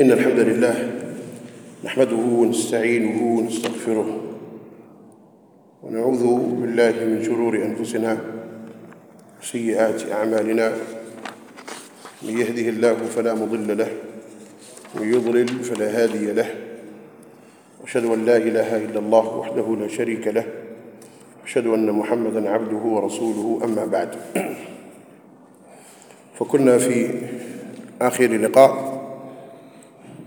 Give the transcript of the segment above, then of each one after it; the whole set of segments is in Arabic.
إن الحمد لله نحمده ونستعينه ونستغفره ونعوذ بالله من شرور أنفسنا وسيئات أعمالنا. من يهده الله فلا مضل له ومن يضلل فلا هادي له. أشهد أن لا إله إلا الله وحده لا شريك له. أشهد أن محمدا عبده ورسوله أما بعد. فكنا في آخر لقاء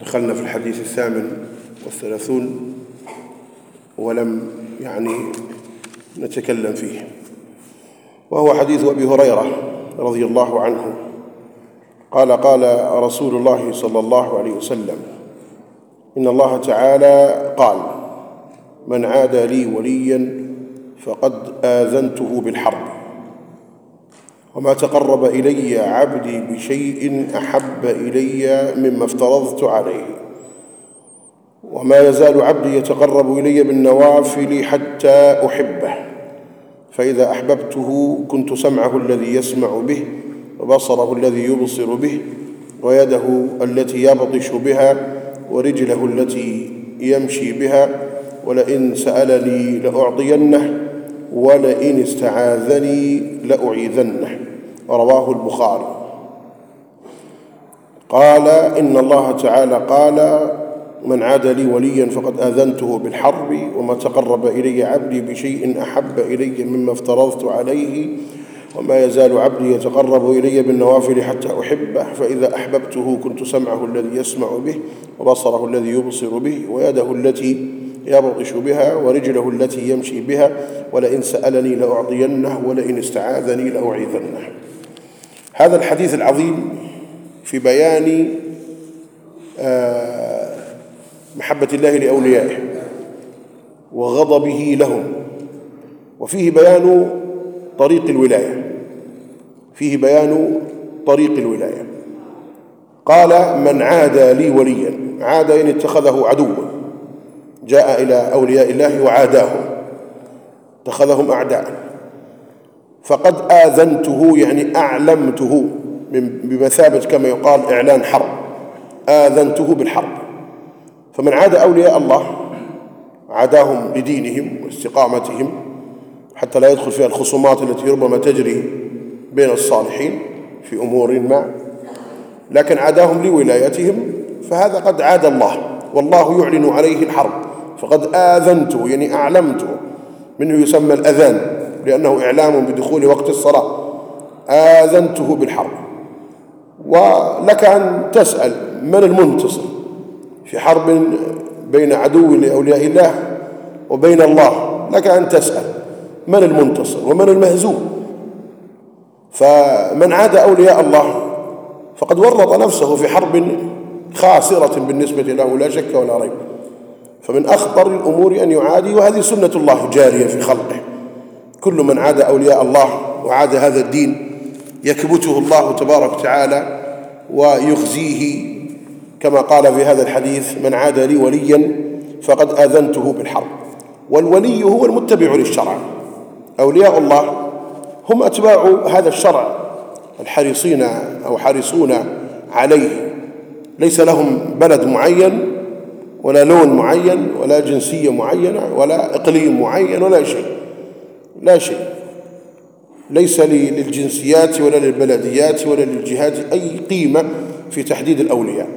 دخلنا في الحديث الثامن والثلاثون ولم يعني نتكلم فيه. وهو حديث أبي هريرة رضي الله عنه. قال قال رسول الله صلى الله عليه وسلم إن الله تعالى قال من عادى لي وليا فقد آذنته بالحرب. وما تقرب إلي عبدي بشيء أحب إلي مما افترضت عليه. وما يزال عبدي يتقرب إلي بالنوافل حتى أحبه. فإذا أحببته كنت سمعه الذي يسمع به وبصره الذي يبصر به ويده التي يبطش بها ورجله التي يمشي بها ولئن سألني لأعطينه ولئن استعاذني لأعيذنه. رواه البخاري. قال إن الله تعالى قال من عاد لي وليا فقد آذنته بالحرب وما تقرب إلي عبدي بشيء أحب إلي مما افترضت عليه وما يزال عبدي يتقرب إلي بالنوافل حتى أحبه فإذا أحببته كنت سمعه الذي يسمع به وبصره الذي يبصر به ويده التي يبطش بها ورجله التي يمشي بها ولئن سألني لأعطينه ولئن استعاذني لأعيذنه. هذا الحديث العظيم في بيان محبة الله لأوليائه وغضبه لهم. وفيه بيان طريق الولاية. فيه بيان طريق الولاية. قال من عادى لي وليا. عاد إن اتخذه عدوا. جاء إلى أولياء الله وعاداهم. اتخذهم أعداء. فقد آذنته يعني أعلمته بمثابة كما يقال إعلان حرب. آذنته بالحرب. فمن عاد أولياء الله عاداهم لدينهم واستقامتهم حتى لا يدخل فيها الخصومات التي ربما تجري بين الصالحين في أمور ما. لكن عاداهم لولايتهم فهذا قد عاد الله. والله يعلن عليه الحرب. فقد آذنته يعني أعلمته. منه يسمى الأذان. لأنه إعلام بدخول وقت الصلاة. آذنته بالحرب. ولك أن تسأل من المنتصر في حرب بين عدو لأولياء الله وبين الله. لك أن تسأل من المنتصر ومن المهزوم. فمن عاد أولياء الله فقد ورط نفسه في حرب خاسرة بالنسبة له لا شك ولا ريب. فمن أخطر الأمور أن يعادي وهذه سنة الله جارية في خلقه. كل من عاد أولياء الله وعاد هذا الدين يكبته الله تبارك وتعالى ويخزيه. كما قال في هذا الحديث من عاد لي وليا فقد آذنته بالحرب. والولي هو المتبع للشرع. أولياء الله هم أتباع هذا الشرع الحريصين أو حريصون عليه. ليس لهم بلد معين ولا لون معين ولا جنسية معينة ولا إقليم معين ولا شيء. لا شيء. ليس للجنسيات ولا للبلديات ولا للجهات أي قيمة في تحديد الأولياء.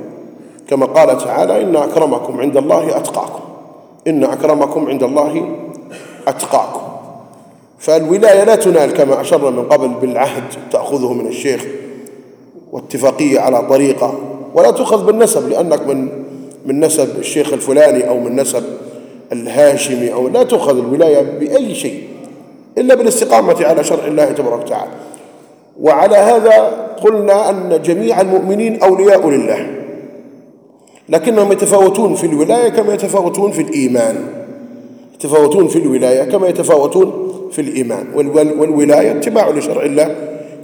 كما قال تعالى إن أكرمكم عند الله أتقاكم. إن أكرمكم عند الله أتقاكم. فالولاية لا تنال كما أشرنا من قبل بالعهد تأخذه من الشيخ واتفاقية على طريقة. ولا تؤخذ بالنسب لأنك من من نسب الشيخ الفلاني أو من نسب الهاشمي أو لا تؤخذ الولاية بأي شيء. إلا بالاستقامة على شرع الله تبارك وتعالى. وعلى هذا قلنا أن جميع المؤمنين أولياء لله. لكنهم يتفاوتون في الولاية كما يتفاوتون في الإيمان. يتفاوتون في الولاية كما يتفاوتون في الإيمان. والولاية اتباع لشرع الله.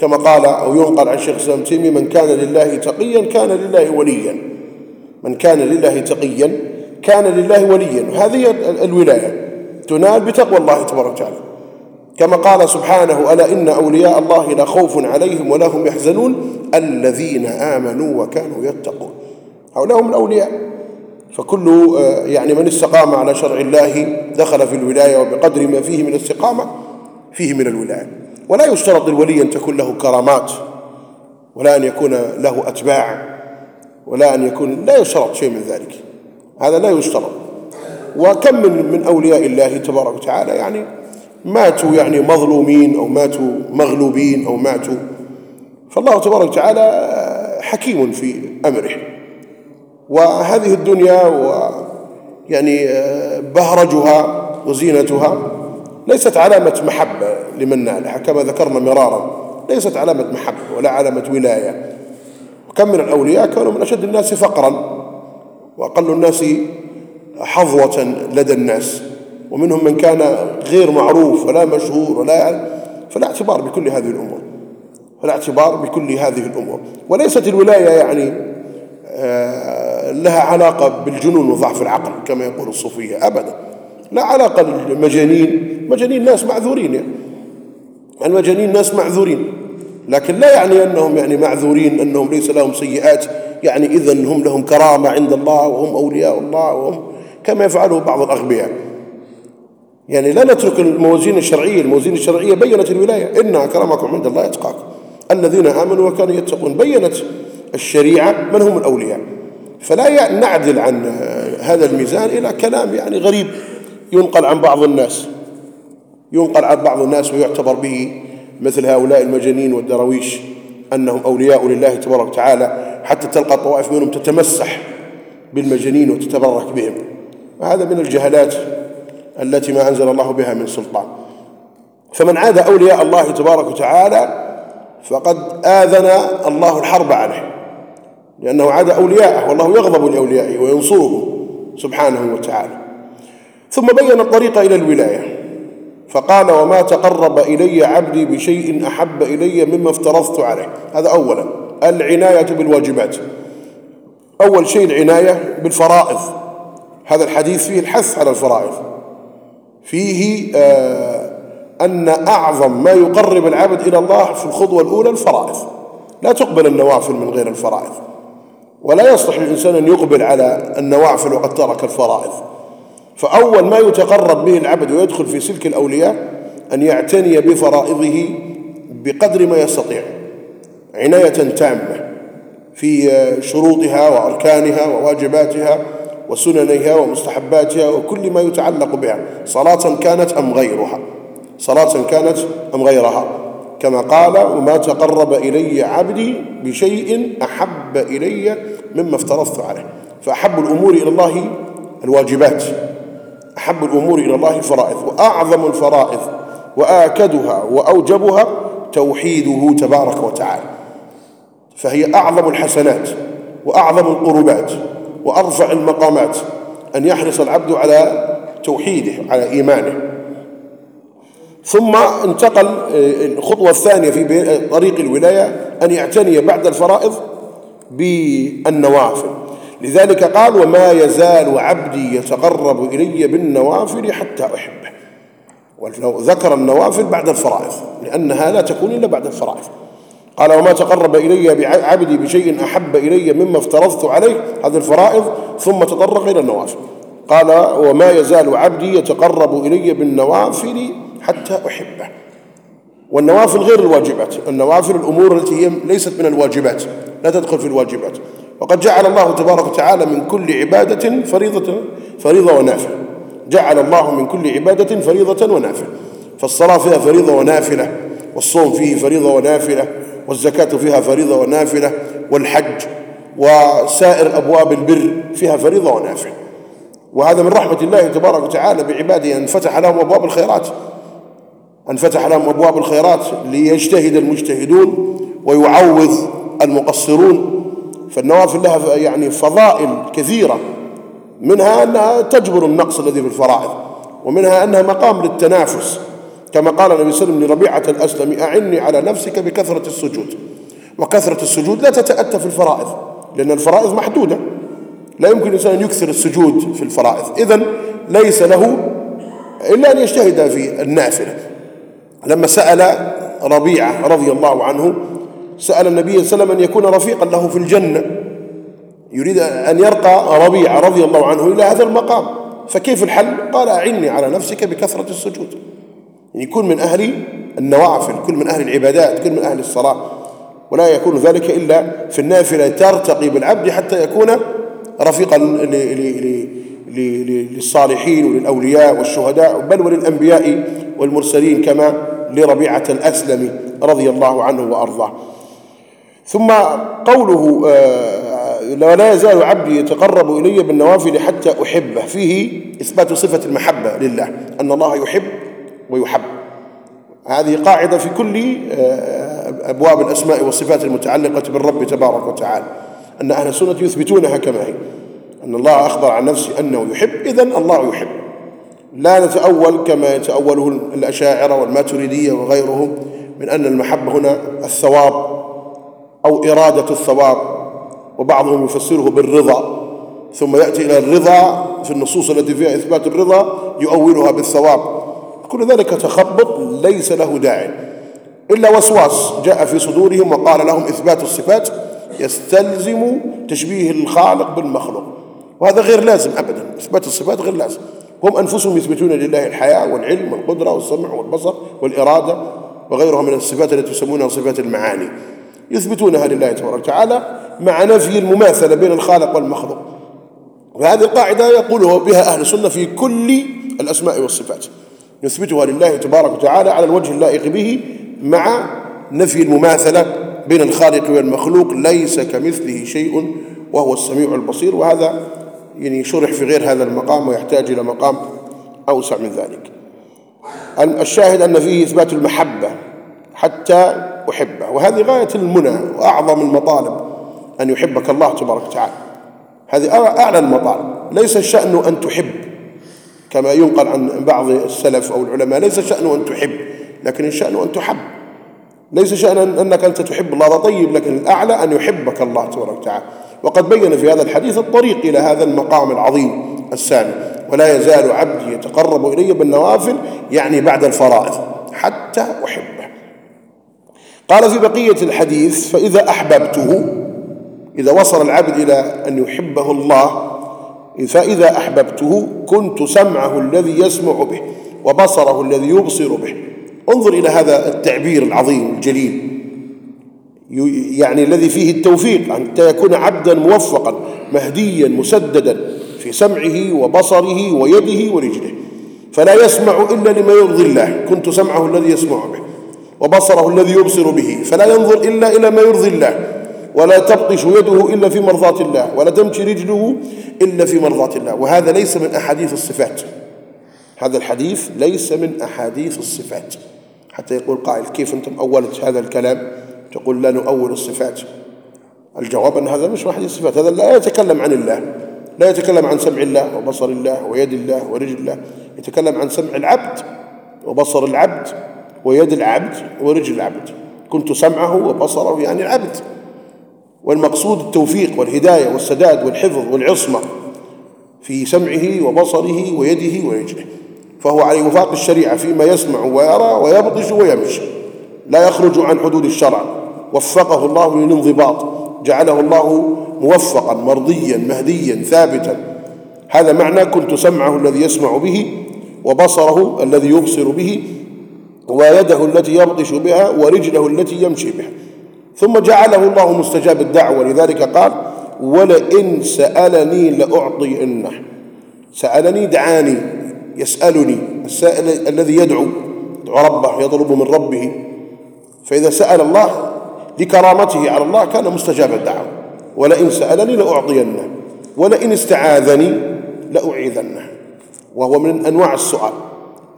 كما قال أو ينقل عن الشيخ الإسلام تيمي من كان لله تقيا كان لله وليا. من كان لله تقيا كان لله وليا. هذه الولاية تنال بتقوى الله تبارك وتعالى. كما قال سبحانه ألا إن أولياء الله لا خوف عليهم ولا هم يحزنون؟ الذين آمنوا وكانوا يتقون. هؤلاء هم الأولياء. فكل آه، يعني من استقام على شرع الله دخل في الولاية وبقدر ما فيه من الاستقامة فيه من الولاية. ولا يشترط للولي أن تكون له كرامات ولا أن يكون له أتباع ولا أن يكون لا يشترط شيء من ذلك. هذا لا يشترط. وكم من من أولياء الله تبارك وتعالى يعني ماتوا يعني مظلومين أو ماتوا مغلوبين أو ماتوا. فالله تبارك وتعالى حكيم في أمره. وهذه الدنيا ويعني بهرجها وزينتها ليست علامة محبة لمن نالها. كما ذكرنا مرارا ليست علامة محبة ولا علامة ولاية. وكم من الأولياء كانوا من أشد الناس فقرا وأقل الناس حظوة لدى الناس. ومنهم من كان غير معروف ولا مشهور ولا فلا اعتبار بكل هذه الأمور فلا اعتبار بكل هذه الأمور. وليست الولاية يعني آه، لها علاقة بالجنون وضعف العقل كما يقول الصوفية أبدا. لا علاقة للمجانين مجانين ناس معذورين يعني. المجانين ناس معذورين لكن لا يعني أنهم يعني معذورين أنهم ليس لهم سيئات. يعني إذا هم لهم كرامة عند الله وهم أولياء الله وهم كما يفعله بعض الأغبياء. يعني لا نترك الموازين الشرعية الموازين الشرعية بينت الولاية. إن أكرمكم عند الله يتقاكم الذين آمنوا وكانوا يتقون. بينت الشريعة من هم الأولياء. فلا نعدل عن هذا الميزان إلى كلام يعني غريب ينقل عن بعض الناس. ينقل عن بعض الناس ويعتبر به مثل هؤلاء المجانين والدراويش أنهم أولياء لله تبارك وتعالى. حتى تلقى طوائف منهم تتمسح بالمجانين وتتبرك بهم. وهذا من الجهلات التي ما أنزل الله بها من سلطان. فمن عاد أولياء الله تبارك وتعالى فقد آذن الله الحرب عليه لأنه عاد أولياءه والله يغضب لأوليائه وينصره سبحانه وتعالى. ثم بين الطريق إلى الولاية فقال وما تقرب إلي عبدي بشيء أحب إلي مما افترضت عليه. هذا أولا. العناية بالواجبات. أول شيء العناية بالفرائض. هذا الحديث فيه الحث على الفرائض. فيه آه أن أعظم ما يقرب العبد إلى الله في الخطوة الأولى الفرائض. لا تقبل النوافل من غير الفرائض. ولا يصلح للإنسان أن يقبل على النوافل وقد ترك الفرائض. فأول ما يتقرب به العبد ويدخل في سلك الأولياء أن يعتني بفرائضه بقدر ما يستطيع. عناية تامة في شروطها وأركانها وواجباتها وسننها ومستحباتها وكل ما يتعلق بها صلاة كانت أم غيرها؟ صلاة كانت أم غيرها؟ كما قال وما تقرب إلي عبدي بشيء أحب إلي مما افترضت عليه. فأحب الأمور إلى الله الواجبات أحب الأمور إلى الله الفرائض وأعظم الفرائض وآكدها وأوجبها توحيده تبارك وتعالى. فهي أعظم الحسنات وأعظم القربات. وأرفع المقامات أن يحرص العبد على توحيده على إيمانه. ثم انتقل آه، الخطوة الثانية في طريق الولاية أن يعتني بعد الفرائض بالنوافل. لذلك قال وما يزال عبدي يتقرب إلي بالنوافل حتى أحبه. ولو ذكر النوافل بعد الفرائض لأنها لا تكون إلا بعد الفرائض. قال وما تقرب إلي عبدي بشيء أحب إلي مما افترضت عليه هذه الفرائض. ثم تطرق إلى النوافل قال وما يزال عبدي يتقرب إلي بالنوافل حتى أحبه. والنوافل غير الواجبات. النوافل الأمور التي هي ليست من الواجبات لا تدخل في الواجبات. وقد جعل الله تبارك وتعالى من كل عبادة فريضة فريضة ونافلة. جعل الله من كل عبادة فريضة ونافلة. فالصلاة فيها فريضة ونافلة والصوم فيه فريضة ونافلة. والزكاة فيها فريضة ونافلة والحج وسائر أبواب البر فيها فريضة ونافلة. وهذا من رحمة الله تبارك وتعالى بعباده أن فتح لهم أبواب الخيرات. أن فتح لهم أبواب الخيرات ليجتهد المجتهدون ويعوض المقصرون. فالنوافل لها يعني فضائل كثيرة. منها أنها تجبر النقص الذي في الفرائض ومنها أنها مقام للتنافس. كما قال النبي صلى الله عليه وسلم لربيعة الأسلم أعني على نفسك بكثرة السجود. وكثرة السجود لا تتأتى في الفرائض لأن الفرائض محدودة. لا يمكن الإنسان أن يكثر السجود في الفرائض. إذن ليس له إلا أن يجتهد في النافلة. لما سأل ربيعة رضي الله عنه سأل النبي صلى الله عليه وسلم أن يكون رفيقا له في الجنة. يريد أن يرقى ربيعة رضي الله عنه إلى هذا المقام. فكيف الحل؟ قال أعني على نفسك بكثرة السجود. يعني كن من أهل النوافل كن من أهل العبادات كن من أهل الصلاة. ولا يكون ذلك إلا في النافلة ترتقي بالعبد حتى يكون رفيقا للصالحين وللأولياء والشهداء بل وللأنبياء والمرسلين كما لربيعة الأسلم رضي الله عنه وأرضاه. ثم قوله آه، لا يزال عبدي يتقرب إلي بالنوافل حتى أحبه. فيه إثبات صفة المحبة لله أن الله يحب ويحب. هذه قاعدة في كل آه، أبواب الأسماء والصفات المتعلقة بالرب تبارك وتعالى. أن أهل السنة يثبتونها كما هي. أن الله أخبر عن نفسه أنه يحب. إذن الله يحب. لا نتأول كما يتأوله الأشاعرة والماتريدية وغيرهم من أن المحبة هنا الثواب أو إرادة الثواب وبعضهم يفسره بالرضا. ثم يأتي إلى الرضا في النصوص التي فيها إثبات الرضا يؤولها بالثواب. كل ذلك تخبط ليس له داعي. إلا وسواس جاء في صدورهم وقال لهم إثبات الصفات يستلزم تشبيه الخالق بالمخلوق. وهذا غير لازم أبدا إثبات الصفات غير لازم. هم أنفسهم يثبتون لله الحياة والعلم والقدرة والسمع والبصر والإرادة وغيرها من الصفات التي يسمونها صفات المعاني. يثبتونها لله تبارك وتعالى مع نفي المماثلة بين الخالق والمخلوق. وهذه القاعدة يقولها بها أهل السنة في كل الأسماء والصفات. يثبتها لله تبارك وتعالى على الوجه اللائق به مع نفي المماثلة بين الخالق والمخلوق ليس كمثله شيء وهو السميع البصير. وهذا يعني شرح في غير هذا المقام ويحتاج إلى مقام أوسع من ذلك. الشاهد أن فيه إثبات المحبة حتى أحبه. وهذه غاية المنى وأعظم المطالب أن يحبك الله تبارك وتعالى. هذه أعلى المطالب. ليس الشأن أن تحب. كما ينقل عن بعض السلف أو العلماء ليس الشأن أن تحب لكن الشأن أن تحب. ليس شأن أنك أنت تحب الله هذا طيب لكن الأعلى أن يحبك الله تبارك وتعالى. وقد بين في هذا الحديث الطريق إلى هذا المقام العظيم السامي ولا يزال عبدي يتقرب إلي بالنوافل يعني بعد الفرائض حتى أحبه. قال في بقية الحديث فإذا أحببته إذا وصل العبد إلى أن يحبه الله فإذا أحببته كنت سمعه الذي يسمع به وبصره الذي يبصر به. انظر إلى هذا التعبير العظيم الجليل. يعني الذي فيه التوفيق أن يكون عبدا موفقا مهديا مسددا في سمعه وبصره ويده ورجله. فلا يسمع إلا لما يرضي الله. كنت سمعه الذي يسمع به وبصره الذي يبصر به. فلا ينظر إلا إلى ما يرضي الله. ولا تبطش يده إلا في مرضاة الله ولا تمشي رجله إلا في مرضاة الله. وهذا ليس من أحاديث الصفات. هذا الحديث ليس من أحاديث الصفات. حتى يقول قائل كيف أنتم أولت هذا الكلام؟ تقول لا نؤول الصفات. الجواب أن هذا مش حديث الصفات هذا لا يتكلم عن الله لا يتكلم عن سمع الله وبصر الله ويد الله ورجل الله يتكلم عن سمع العبد وبصر العبد ويد العبد ورجل العبد. كنت سمعه وبصره يعني العبد. والمقصود التوفيق والهداية والسداد والحفظ والعصمة في سمعه وبصره ويده ورجله فهو على وفاق الشريعة فيما يسمع ويرى ويبطش ويمشي لا يخرج عن حدود الشرع. وفقه الله للانضباط جعله الله موفقا مرضيا مهديا ثابتا. هذا معنى كنت سمعه الذي يسمع به وبصره الذي يبصر به ويده التي يبطش بها ورجله التي يمشي بها. ثم جعله الله مستجاب الدعوة. لذلك قال ولئن سألني لأعطينه سألني دعاني يسألني السائل الذي يدعو ربه يطلب من ربه. فإذا سأل الله لكرامته على الله كان مستجاب الدعوة. ولئن سألني لأعطينه. ولئن استعاذني لأعيذنه. وهو من أنواع السؤال.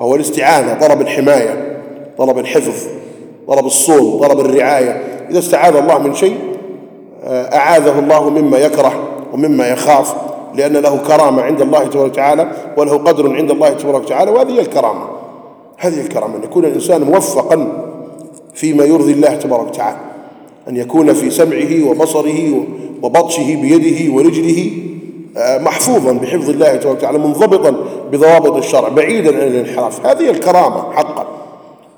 وهو الاستعانة طلب الحماية طلب الحفظ. طلب الصون طلب الرعاية. إذا استعاذ الله من شيء آه، أعاذه الله مما يكره ومما يخاف لأن له كرامة عند الله تبارك وتعالى وله قدر عند الله تبارك وتعالى وهذه هي الكرامة. هذه الكرامة أن يكون الإنسان موفقا فيما يرضي الله تبارك وتعالى. أن يكون في سمعه وبصره وبطشه بيده ورجله آه، محفوظا بحفظ الله تبارك وتعالى منضبطا بضوابط الشرع بعيدا عن الانحراف. هذه الكرامة حقا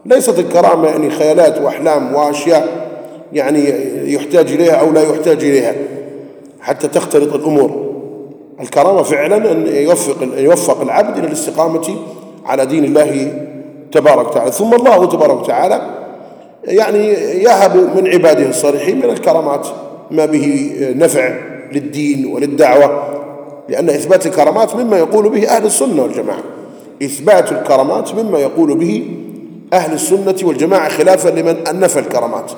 ليست الكرامة يعني خيالات وأحلام وأشياء يعني يحتاج إليها أو لا يحتاج إليها حتى تختلط الأمور. الكرامة فعلا أن يوفق, أن يوفق العبد إلى الاستقامة على دين الله تبارك وتعالى. ثم الله تبارك وتعالى يعني يهب من عباده الصالحين من الكرامات ما به نفع للدين وللدعوة لأن إثبات الكرامات مما يقول به أهل السنة والجماعة. إثبات الكرامات مما يقول به أهل السنة والجماعة خلافا لمن نفى الكرامات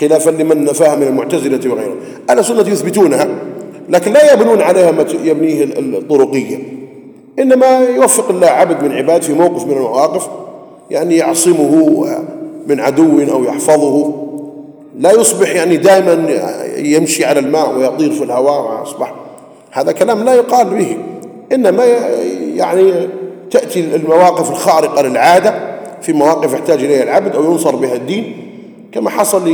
خلافا لمن نفاها من المعتزلة وغيره أهل السنة يثبتونها لكن لا يبنون عليها ما يبنيه الطرقية. إنما يوفق الله عبد من عباد في موقف من المواقف يعني يعصمه من عدو أو يحفظه. لا يصبح يعني دائما يمشي على الماء ويطير في الهواء وأصبح هذا كلام لا يقال به. إنما يعني تأتي المواقف الخارقة للعادة في مواقف يحتاج إليها العبد أو ينصر بها الدين كما حصل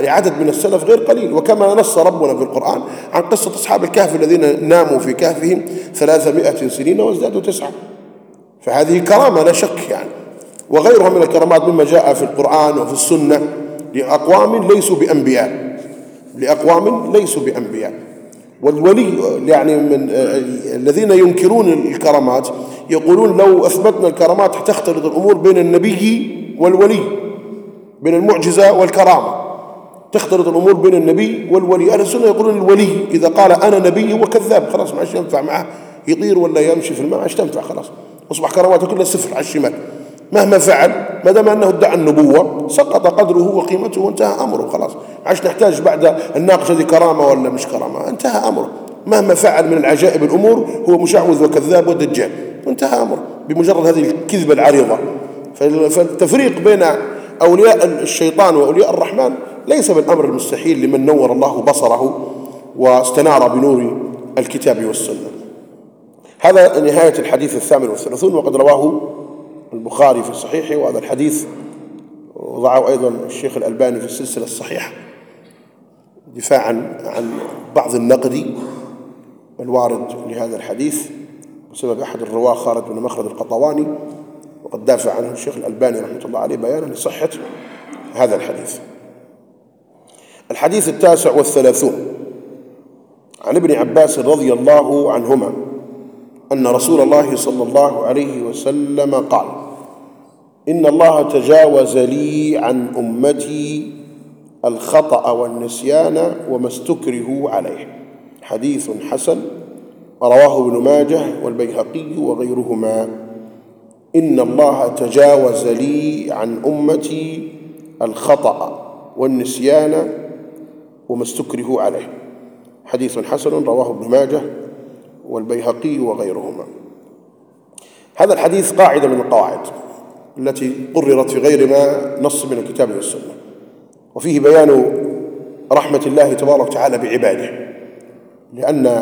لعدد من السلف غير قليل. وكما نص ربنا في القرآن عن قصة أصحاب الكهف الذين ناموا في كهفهم ثلاثمائة سنين وازدادوا تسعة. فهذه كرامة لا شك يعني. وغيرها من الكرامات مما جاء في القرآن وفي السنة لأقوام ليسوا بأنبياء. لأقوام ليسوا بأنبياء. والولي يعني من الذين ينكرون الكرامات يقولون لو أثبتنا الكرامات تختلط الأمور بين النبي والولي بين المعجزة والكرامة. تختلط الأمور بين النبي والولي. أهل السنة يقولون الولي إذا قال أنا نبي وكذاب خلاص ما ينفع معه. يطير ولا يمشي في الماء ما عادش تنفع خلاص. أصبح كراماته كلها صفر على الشمال. مهما فعل ما دام أنه ادعى النبوة سقط قدره وقيمته وانتهى أمره خلاص. عادش نحتاج بعد الناقش هذه كرامة ولا مش كرامة؟ انتهى أمره. مهما فعل من العجائب الأمور هو مشعوذ وكذاب ودجال. وانتهى أمره بمجرد هذه الكذبة العريضة. فالتفريق بين أولياء الشيطان وأولياء الرحمن ليس بالأمر المستحيل لمن نور الله بصره واستنار بنور الكتاب والسنة. هذا نهاية الحديث الثامن والثلاثون وقد رواه البخاري في صحيحه وهذا الحديث وضعه أيضا الشيخ الألباني في السلسلة الصحيحة. دفاعا عن بعض النقد الوارد لهذا الحديث بسبب أحد الرواة خالد بن مخرد القطواني وقد دافع عنه الشيخ الألباني رحمة الله عليه بيانا لصحة هذا الحديث. الحديث التاسع والثلاثون عن ابن عباس رضي الله عنهما أن رسول الله صلى الله عليه وسلم قال إن الله تجاوز لي عن أمتي الخطأ والنسيان وما استكرهوا عليه. حديث حسن رواه ابن ماجه والبيهقي وغيرهما. إن الله تجاوز لي عن أمتي الخطأ والنسيان وما استكرهوا عليه. حديث حسن رواه ابن ماجه والبيهقي وغيرهما. هذا الحديث قاعدة من القواعد التي قررت في غير ما نص من الكتاب والسنة. وفيه بيان رحمة الله تبارك وتعالى بعباده لأن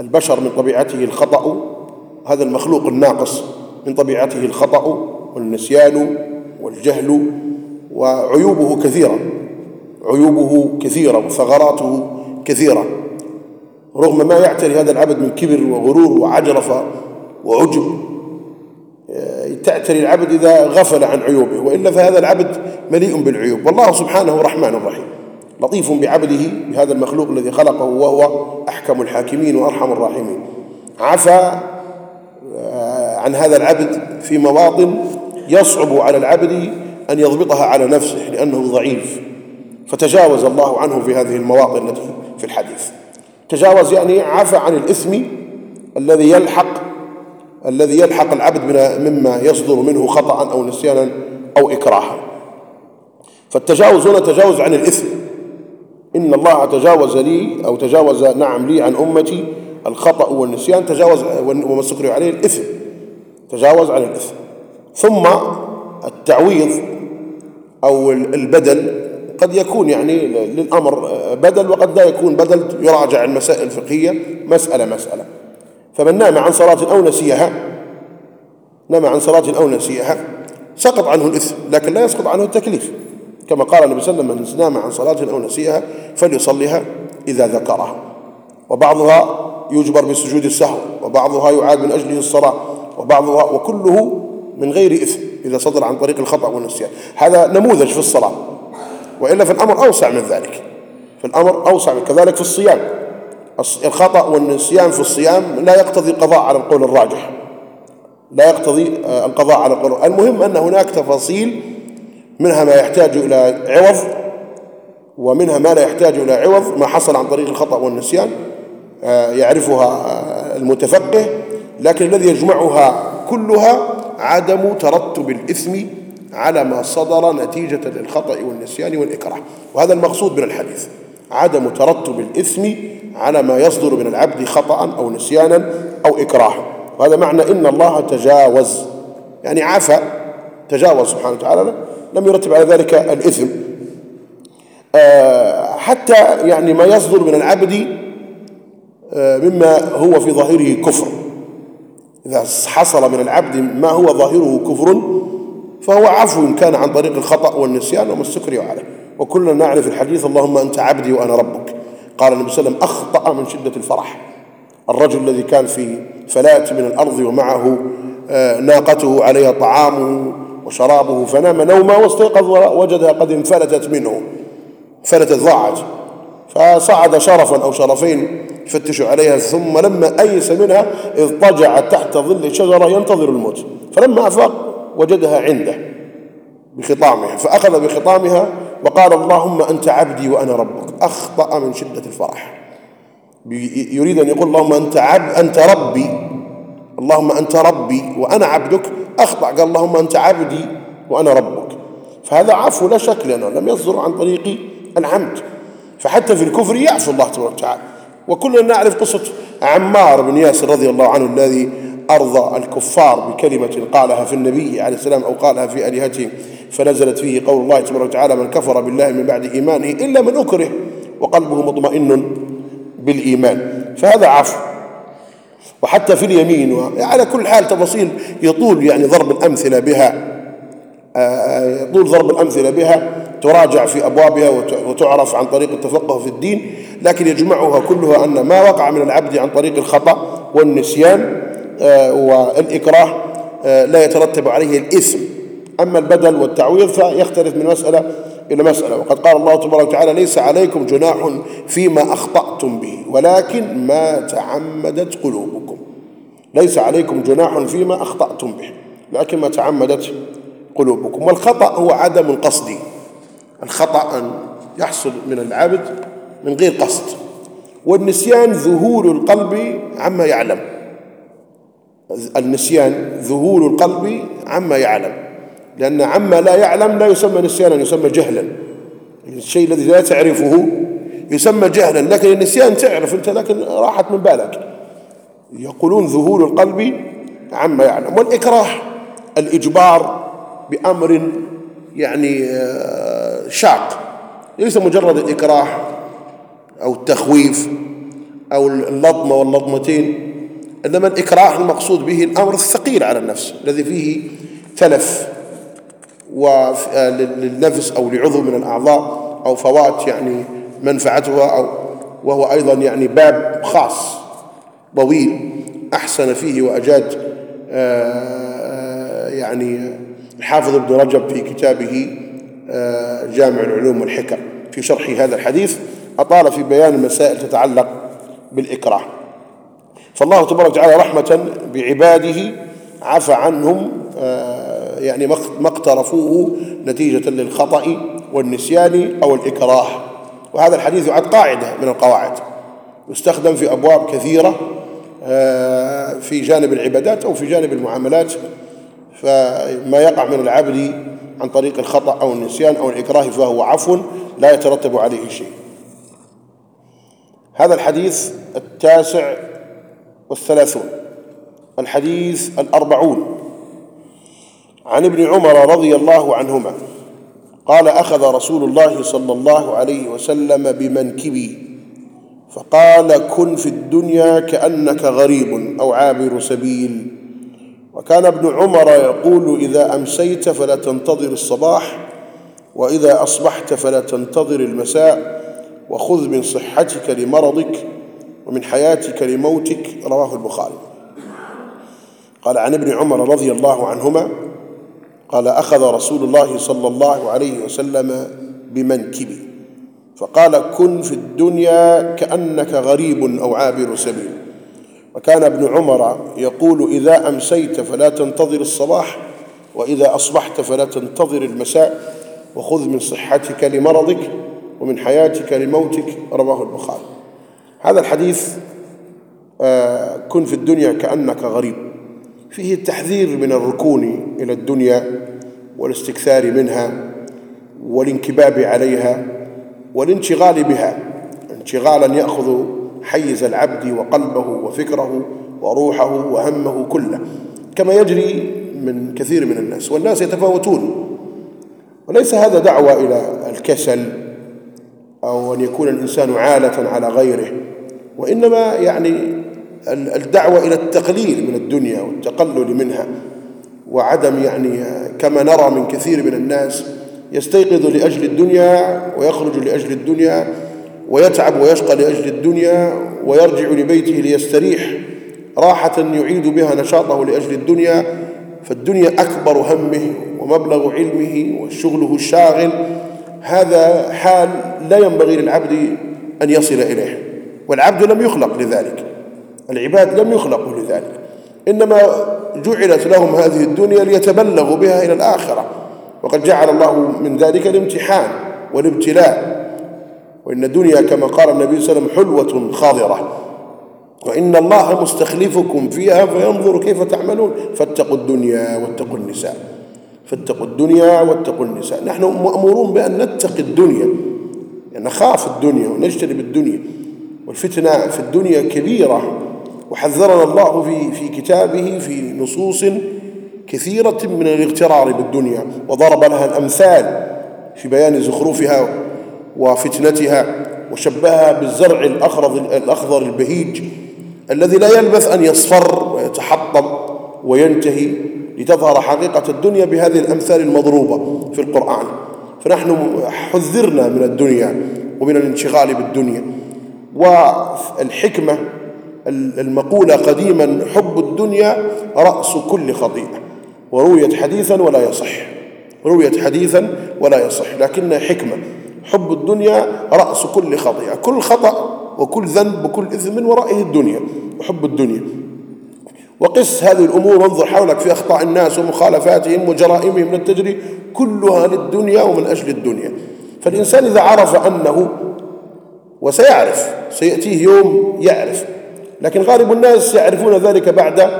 البشر من طبيعته الخطأ هذا المخلوق الناقص من طبيعته الخطأ والنسيان والجهل وعيوبه كثيرة عيوبه كثيرة وثغراته كثيرة. رغم ما يعتري هذا العبد من كبر وغرور وعجرفة وعجب تعتري العبد إذا غفل عن عيوبه وإلا فهذا العبد مليء بالعيوب. والله سبحانه رحمن رحيم لطيف بعبده بهذا المخلوق الذي خلقه وهو أحكم الحاكمين وأرحم الراحمين. عفى آه، عن هذا العبد في مواطن يصعب على العبد أن يضبطها على نفسه لأنه ضعيف. فتجاوز الله عنه في هذه المواطن التي في الحديث. تجاوز يعني عفى عن الإثم الذي يلحق الذي يلحق العبد مما يصدر منه خطأ أو نسيانا أو إكراها. فالتجاوز هنا تجاوز عن الإثم. إن الله تجاوز لي أو تجاوز نعم لي عن أمتي الخطأ والنسيان تجاوز وما سكروا عليه الإثم. تجاوز عن الإثم. ثم التعويض أو البدل قد يكون يعني للأمر بدل وقد لا يكون بدل يراجع المسائل الفقهية مسألة مسألة. فمن نام عن صلاة أو نسيها نام عن صلاة أو نسيها سقط عنه الإثم لكن لا يسقط عنه التكليف. كما قال النبي صلى الله عليه وسلم من نام عن صلاة أو نسيها فليصليها إذا ذكرها. وبعضها يجبر بسجود السهو وبعضها يعاد من أجله الصلاة وبعضها وكله من غير إثم إذا صدر عن طريق الخطأ والنسيان. هذا نموذج في الصلاة. وإلا في الأمر أوسع من ذلك. فالأمر أوسع كذلك في الصيام. الخطأ والنسيان في الصيام لا يقتضي القضاء على القول الراجح. لا يقتضي آه، القضاء على القول المهم أن هناك تفاصيل منها ما يحتاج إلى عوض ومنها ما لا يحتاج إلى عوض ما حصل عن طريق الخطأ والنسيان آه، يعرفها آه، المتفقه. لكن الذي يجمعها كلها عدم ترتب الإثم على ما صدر نتيجة للخطأ والنسيان والإكراه. وهذا المقصود من الحديث عدم ترتب الإثم على ما يصدر من العبد خطأ أو نسيانا أو إكراه وهذا معنى إن الله تجاوز يعني عفى تجاوز سبحانه وتعالى لم يرتب على ذلك الإثم. آه، حتى يعني ما يصدر من العبد آه، مما هو في ظاهره كفر. إذا حصل من العبد ما هو ظاهره كفر فهو عفو كان عن طريق الخطأ والنسيان وما استكري عليه وكلنا نعرف الحديث اللهم أنت عبدي وأنا ربك. قال النبي صلى الله عليه وسلم أخطأ من شدة الفرح. الرجل الذي كان في فلات من الأرض ومعه آه، ناقته عليها طعامه وشرابه فنام نوما واستيقظ وجدها قد انفلتت منه فلتت ضاعت. فصعد شرفا أو شرفين يفتش عليها ثم لما أيس منها اضطجع تحت ظل شجرة ينتظر الموت. فلما أفاق وجدها عنده بخطامها فأخذ بخطامها وقال اللهم أنت عبدي وأنا ربك. أخطأ من شدة الفرح. يريد أن يقول اللهم أنت عبد أنت ربي. اللهم أنت ربي وأنا عبدك. أخطأ قال اللهم أنت عبدي وأنا ربك. فهذا عفو لا شك لأنه لم يصدر عن طريق العمد. فحتى في الكفر يعفو الله تبارك وتعالى. وكلنا نعرف قصة عمار بن ياسر رضي الله عنه الذي أرضى الكفار بكلمة قالها في النبي عليه السلام أو قالها في آلهتهم فنزلت فيه قول الله تبارك وتعالى من كفر بالله من بعد إيمانه إلا من أكره وقلبه مطمئن بالإيمان. فهذا عفو. وحتى في اليمين على كل حال تفاصيل يطول يعني ضرب الأمثلة بها آه، يطول ضرب الأمثلة بها تراجع في أبوابها وتعرف عن طريق التفقه في الدين لكن يجمعها كلها أن ما وقع من العبد عن طريق الخطأ والنسيان والإكراه آه، لا يترتب عليه الإثم. أما البدل والتعويض فيختلف من مسألة إلى مسألة. وقد قال الله تبارك وتعالى ليس عليكم جناح فيما أخطأتم به ولكن ما تعمدت قلوبكم. ليس عليكم جناح فيما أخطأتم به لكن ما تعمدت قلوبكم. والخطأ هو عدم القصد. الخطأ أن يحصل من العبد من غير قصد. والنسيان ذهول القلب عما يعلم. النسيان ذهول القلب عما يعلم. لأن عما لا يعلم لا يسمى نسيانا يسمى جهلا. الشيء الذي لا تعرفه يسمى جهلا لكن النسيان تعرف أنت لكن راحت من بالك. يقولون ذهول القلب عما يعلم. والإكراه الإجبار بأمر يعني آه، شاق. ليس مجرد الإكراه أو التخويف أو اللطمة واللطمتين إنما الإكراه المقصود به الأمر الثقيل على النفس الذي فيه تلف للنفس أو لعضو من الأعضاء أو فوات يعني منفعتها أو وهو أيضا يعني باب خاص طويل أحسن فيه وأجاد آه، يعني الحافظ ابن رجب في كتابه آه، جامع العلوم والحكم في شرح هذا الحديث أطال في بيان المسائل تتعلق بالإكراه. فالله تبارك وتعالى رحمة بعباده عفى عنهم آه، يعني ما اقترفوه نتيجة للخطأ والنسيان أو الإكراه. وهذا الحديث يعد قاعدة من القواعد يستخدم في أبواب كثيرة آه، في جانب العبادات أو في جانب المعاملات. فما يقع من العبد عن طريق الخطأ أو النسيان أو الإكراه فهو عفو لا يترتب عليه شيء. هذا الحديث التاسع والثلاثون. الحديث الأربعون. عن ابن عمر رضي الله عنهما قال أخذ رسول الله صلى الله عليه وسلم بمنكبي فقال كن في الدنيا كأنك غريب أو عابر سبيل. وكان ابن عمر يقول إذا أمسيت فلا تنتظر الصباح وإذا أصبحت فلا تنتظر المساء وخذ من صحتك لمرضك ومن حياتك لموتك رواه البخاري. قال عن ابن عمر رضي الله عنهما قال أخذ رسول الله صلى الله عليه وسلم بمنكبي فقال كن في الدنيا كأنك غريب أو عابر سبيل. وكان ابن عمر يقول إذا أمسيت فلا تنتظر الصباح وإذا أصبحت فلا تنتظر المساء وخذ من صحتك لمرضك ومن حياتك لموتك. رواه البخاري. هذا الحديث آه، كن في الدنيا كأنك غريب. فيه التحذير من الركون إلى الدنيا والاستكثار منها والانكباب عليها والانشغال بها. انشغالا يأخذ حيز العبد وقلبه وفكره وروحه وهمه كله. كما يجري من كثير من الناس والناس يتفاوتون. وليس هذا دعوة إلى الكسل أو أن يكون الإنسان عالة على غيره. وإنما يعني الدعوة إلى التقليل من الدنيا والتقلل منها وعدم يعني كما نرى من كثير من الناس يستيقظ لأجل الدنيا ويخرج لأجل الدنيا ويتعب ويشقى لأجل الدنيا ويرجع لبيته ليستريح راحة يعيد بها نشاطه لأجل الدنيا فالدنيا أكبر همه ومبلغ علمه وشغله الشاغل. هذا حال لا ينبغي للعبد أن يصل إليه. والعبد لم يخلق لذلك. العباد لم يخلقوا لذلك. إنما جعلت لهم هذه الدنيا ليتبلغوا بها إلى الآخرة. وقد جعل الله من ذلك الامتحان والابتلاء. وإن الدنيا كما قال النبي صلى الله عليه وسلم حلوة خاضرة. وإن الله مستخلفكم فيها فينظر كيف تعملون. فاتقوا الدنيا واتقوا النساء. فاتقوا الدنيا واتقوا النساء. نحن مأمورون بأن نتقي الدنيا. يعني نخاف الدنيا ونجتنب الدنيا والفتنة في الدنيا كبيرة وحذرنا الله في في كتابه في نصوص كثيرة من الاغترار بالدنيا وضرب لها الأمثال في بيان زخرفها وفتنتها وشبهها بالزرع الأخضر, البهيج الذي لا يلبث أن يصفر ويتحطم وينتهي لتظهر حقيقة الدنيا بهذه الأمثال المضروبة في القرآن. فنحن حذرنا من الدنيا ومن الانشغال بالدنيا. والحكمة المقولة قديما حب الدنيا رأس كل خطيئة. ورويت حديثا ولا يصح. رويت حديثا ولا يصح. لكنها حكمة. حب الدنيا رأس كل خطيئة. كل خطأ وكل ذنب وكل إثم من ورائه الدنيا. وحب الدنيا. وقس هذه الأمور وانظر حولك في أخطاء الناس ومخالفاتهم وجرائمهم من التجري كلها للدنيا ومن أجل الدنيا. فالإنسان إذا عرف أنه وسيعرف سيأتيه يوم يعرف. لكن غالب الناس يعرفون ذلك بعد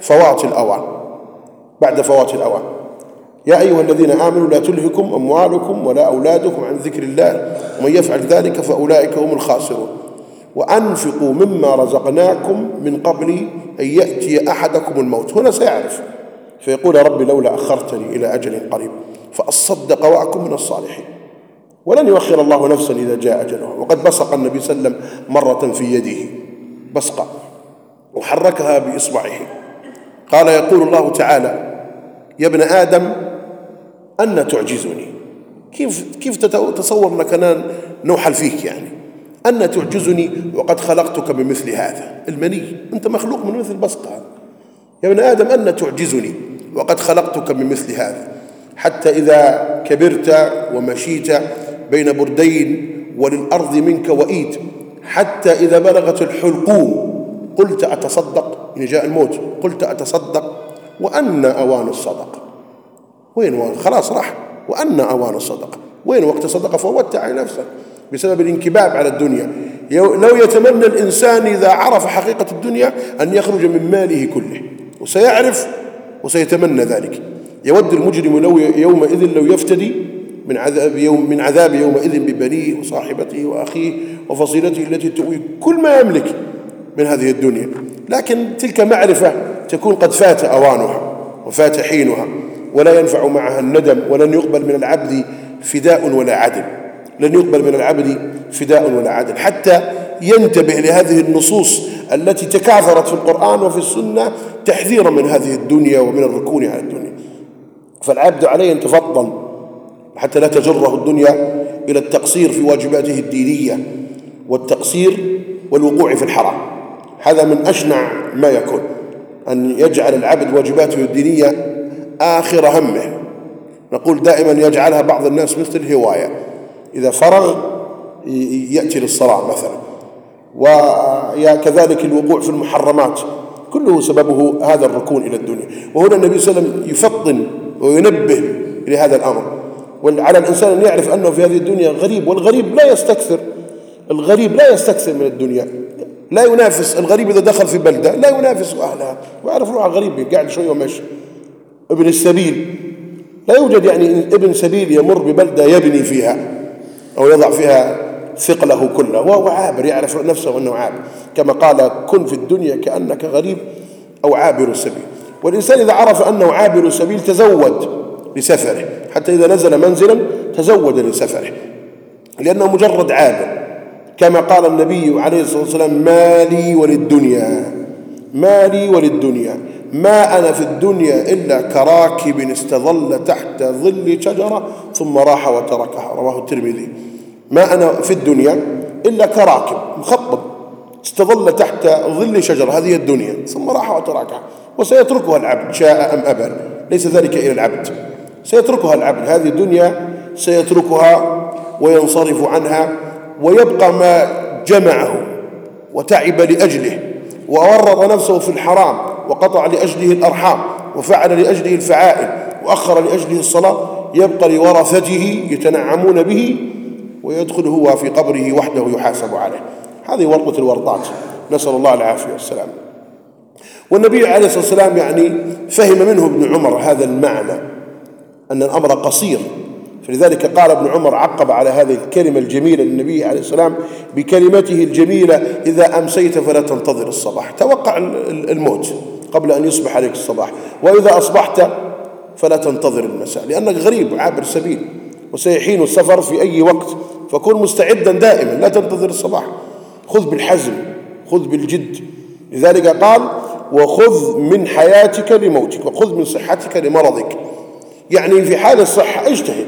فوات الأوان. بعد فوات الأوان. يا أيها الذين آمنوا لا تلهكم أموالكم ولا أولادكم عن ذكر الله. ومن يفعل ذلك فأولئك هم الخاسرون. وأنفقوا مما رزقناكم من قبل أن يأتي أحدكم الموت. هنا سيعرف. فيقول ربي لولا أخرتني إلى أجل قريب. فأصدق وأكن من الصالحين. ولن يؤخر الله نفسا إذا جاء أجلها وقد بصق النبي صلى الله عليه وسلم مرة في يده. بصقة وحركها بإصبعه. قال يقول الله تعالى يا ابن آدم أن تعجزني. كيف كيف تتصور أنك أنا نوحل فيك يعني؟ أن تعجزني وقد خلقتك بمثل هذا. المني. أنت مخلوق من مثل بصقة يا ابن آدم أن تعجزني وقد خلقتك بمثل هذا. حتى إذا كبرت ومشيت بين بردين وللأرض منك وإيت حتى إذا بلغت الحلقوم. قلت أتصدق؟ إن جاء الموت. قلت أتصدق وأن أوان الصدقة وين وأن؟ خلاص راح. وأن أوان الصدقة وين وقت الصدقة فوتت على نفسك بسبب الانكباب على الدنيا. لو يتمنى الإنسان إذا عرف حقيقة الدنيا أن يخرج من ماله كله. وسيعرف وسيتمنى ذلك. يود المجرم لو يومئذ لو يفتدي من عذاب يوم من عذاب يومئذ ببنيه وصاحبته وأخيه وفصيلته التي تؤوي كل ما يملك من هذه الدنيا. لكن تلك معرفة تكون قد فات أوانها وفات حينها ولا ينفع معها الندم ولن يقبل من العبد فداء ولا عدل. لن يقبل من العبد فداء ولا عدل. حتى ينتبه لهذه النصوص التي تكاثرت في القرآن وفي السنة تحذيرا من هذه الدنيا ومن الركون على الدنيا. فالعبد عليه أن تفضل حتى لا تجره الدنيا إلى التقصير في واجباته الدينية والتقصير والوقوع في الحرام. هذا من أشنع ما يكون أن يجعل العبد واجباته الدينية آخر همه. نقول دائما يجعلها بعض الناس مثل الهواية. إذا فرغ يأتي للصلاة مثلا وكذلك الوقوع في المحرمات كله سببه هذا الركون إلى الدنيا. وهنا النبي صلى الله عليه وسلم يفطن وينبه لهذا الأمر. وعلى الإنسان أن يعرف أنه في هذه الدنيا غريب والغريب لا يستكثر. الغريب لا يستكثر من الدنيا. لا ينافس الغريب إذا دخل في بلدة لا ينافس أهلها. ويعرف روح غريب قاعد شوي ومشي. ابن السبيل. لا يوجد يعني ابن سبيل يمر ببلدة يبني فيها أو يضع فيها ثقله كله وهو عابر يعرف نفسه أنه عابر. كما قال كن في الدنيا كأنك غريب أو عابر السبيل. والإنسان إذا عرف أنه عابر السبيل تزود. لسفره حتى إذا نزل منزلا تزود لسفره لأنه مجرد عابر كما قال النبي عليه الصلاة والسلام ما لي وللدنيا ما لي وللدنيا ما أنا في الدنيا إلا كراكب استظل تحت ظل شجرة ثم راح وتركها. رواه الترمذي. ما أنا في الدنيا إلا كراكب مخطب استظل تحت ظل شجرة هذه الدنيا ثم راح وتركها وسيتركها العبد شاء أم أبى. ليس ذلك إلى العبد. سيتركها العبد. هذه الدنيا سيتركها وينصرف عنها ويبقى ما جمعه وتعب لأجله وورط نفسه في الحرام وقطع لأجله الأرحام وفعل لأجله الفعائل وأخر لأجله الصلاة يبقى لورثته يتنعمون به ويدخل هو في قبره وحده يحاسب عليه. هذه ورطة الورطات. نسأل الله العافية. والسلام. والنبي عليه الصلاة والسلام يعني فهم منه ابن عمر هذا المعنى. أن الأمر قصير. فلذلك قال ابن عمر عقب على هذه الكلمة الجميلة للنبي عليه السلام بكلمته الجميلة إذا أمسيت فلا تنتظر الصباح. توقع الموت قبل أن يصبح عليك الصباح. وإذا أصبحت فلا تنتظر المساء لأنك غريب عابر سبيل. وسيحين السفر في أي وقت. فكن مستعدا دائما لا تنتظر الصباح. خذ بالحزم خذ بالجد. لذلك قال وخذ من حياتك لموتك وخذ من صحتك لمرضك. يعني في حال الصحة اجتهد.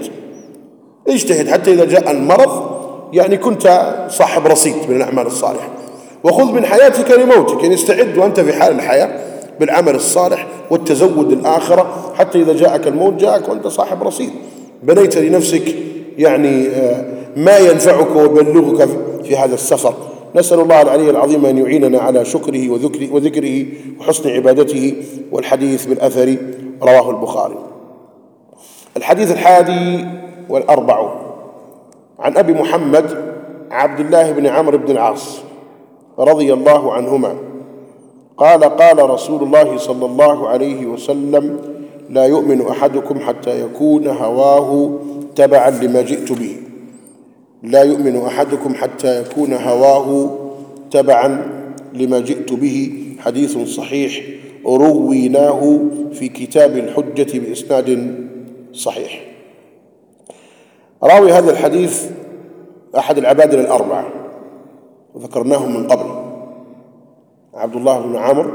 اجتهد حتى إذا جاء المرض يعني كنت صاحب رصيد من الأعمال الصالحة. وخذ من حياتك لموتك يعني استعد وأنت في حال الحياة بالعمل الصالح والتزود الآخرة حتى إذا جاءك الموت جاءك وأنت صاحب رصيد. بنيت لنفسك يعني آه، ما ينفعك ويبلغك في هذا السفر. نسأل الله العلي العظيم أن يعيننا على شكره وذكره, وذكره وحسن عبادته والحديث بالأثر رواه البخاري. الحديث الحادي والأربعون عن أبي محمد عبد الله بن عمرو بن العاص رضي الله عنهما قال قال رسول الله صلى الله عليه وسلم لا يؤمن أحدكم حتى يكون هواه تبعا لما جئت به. لا يؤمن أحدكم حتى يكون هواه تبعا لما جئت به. حديث صحيح. رويناه في كتاب الحجة بإسناد صحيح. راوي هذا الحديث أحد العبادلة الأربعة وذكرناهم من قبل. عبد الله بن عمرو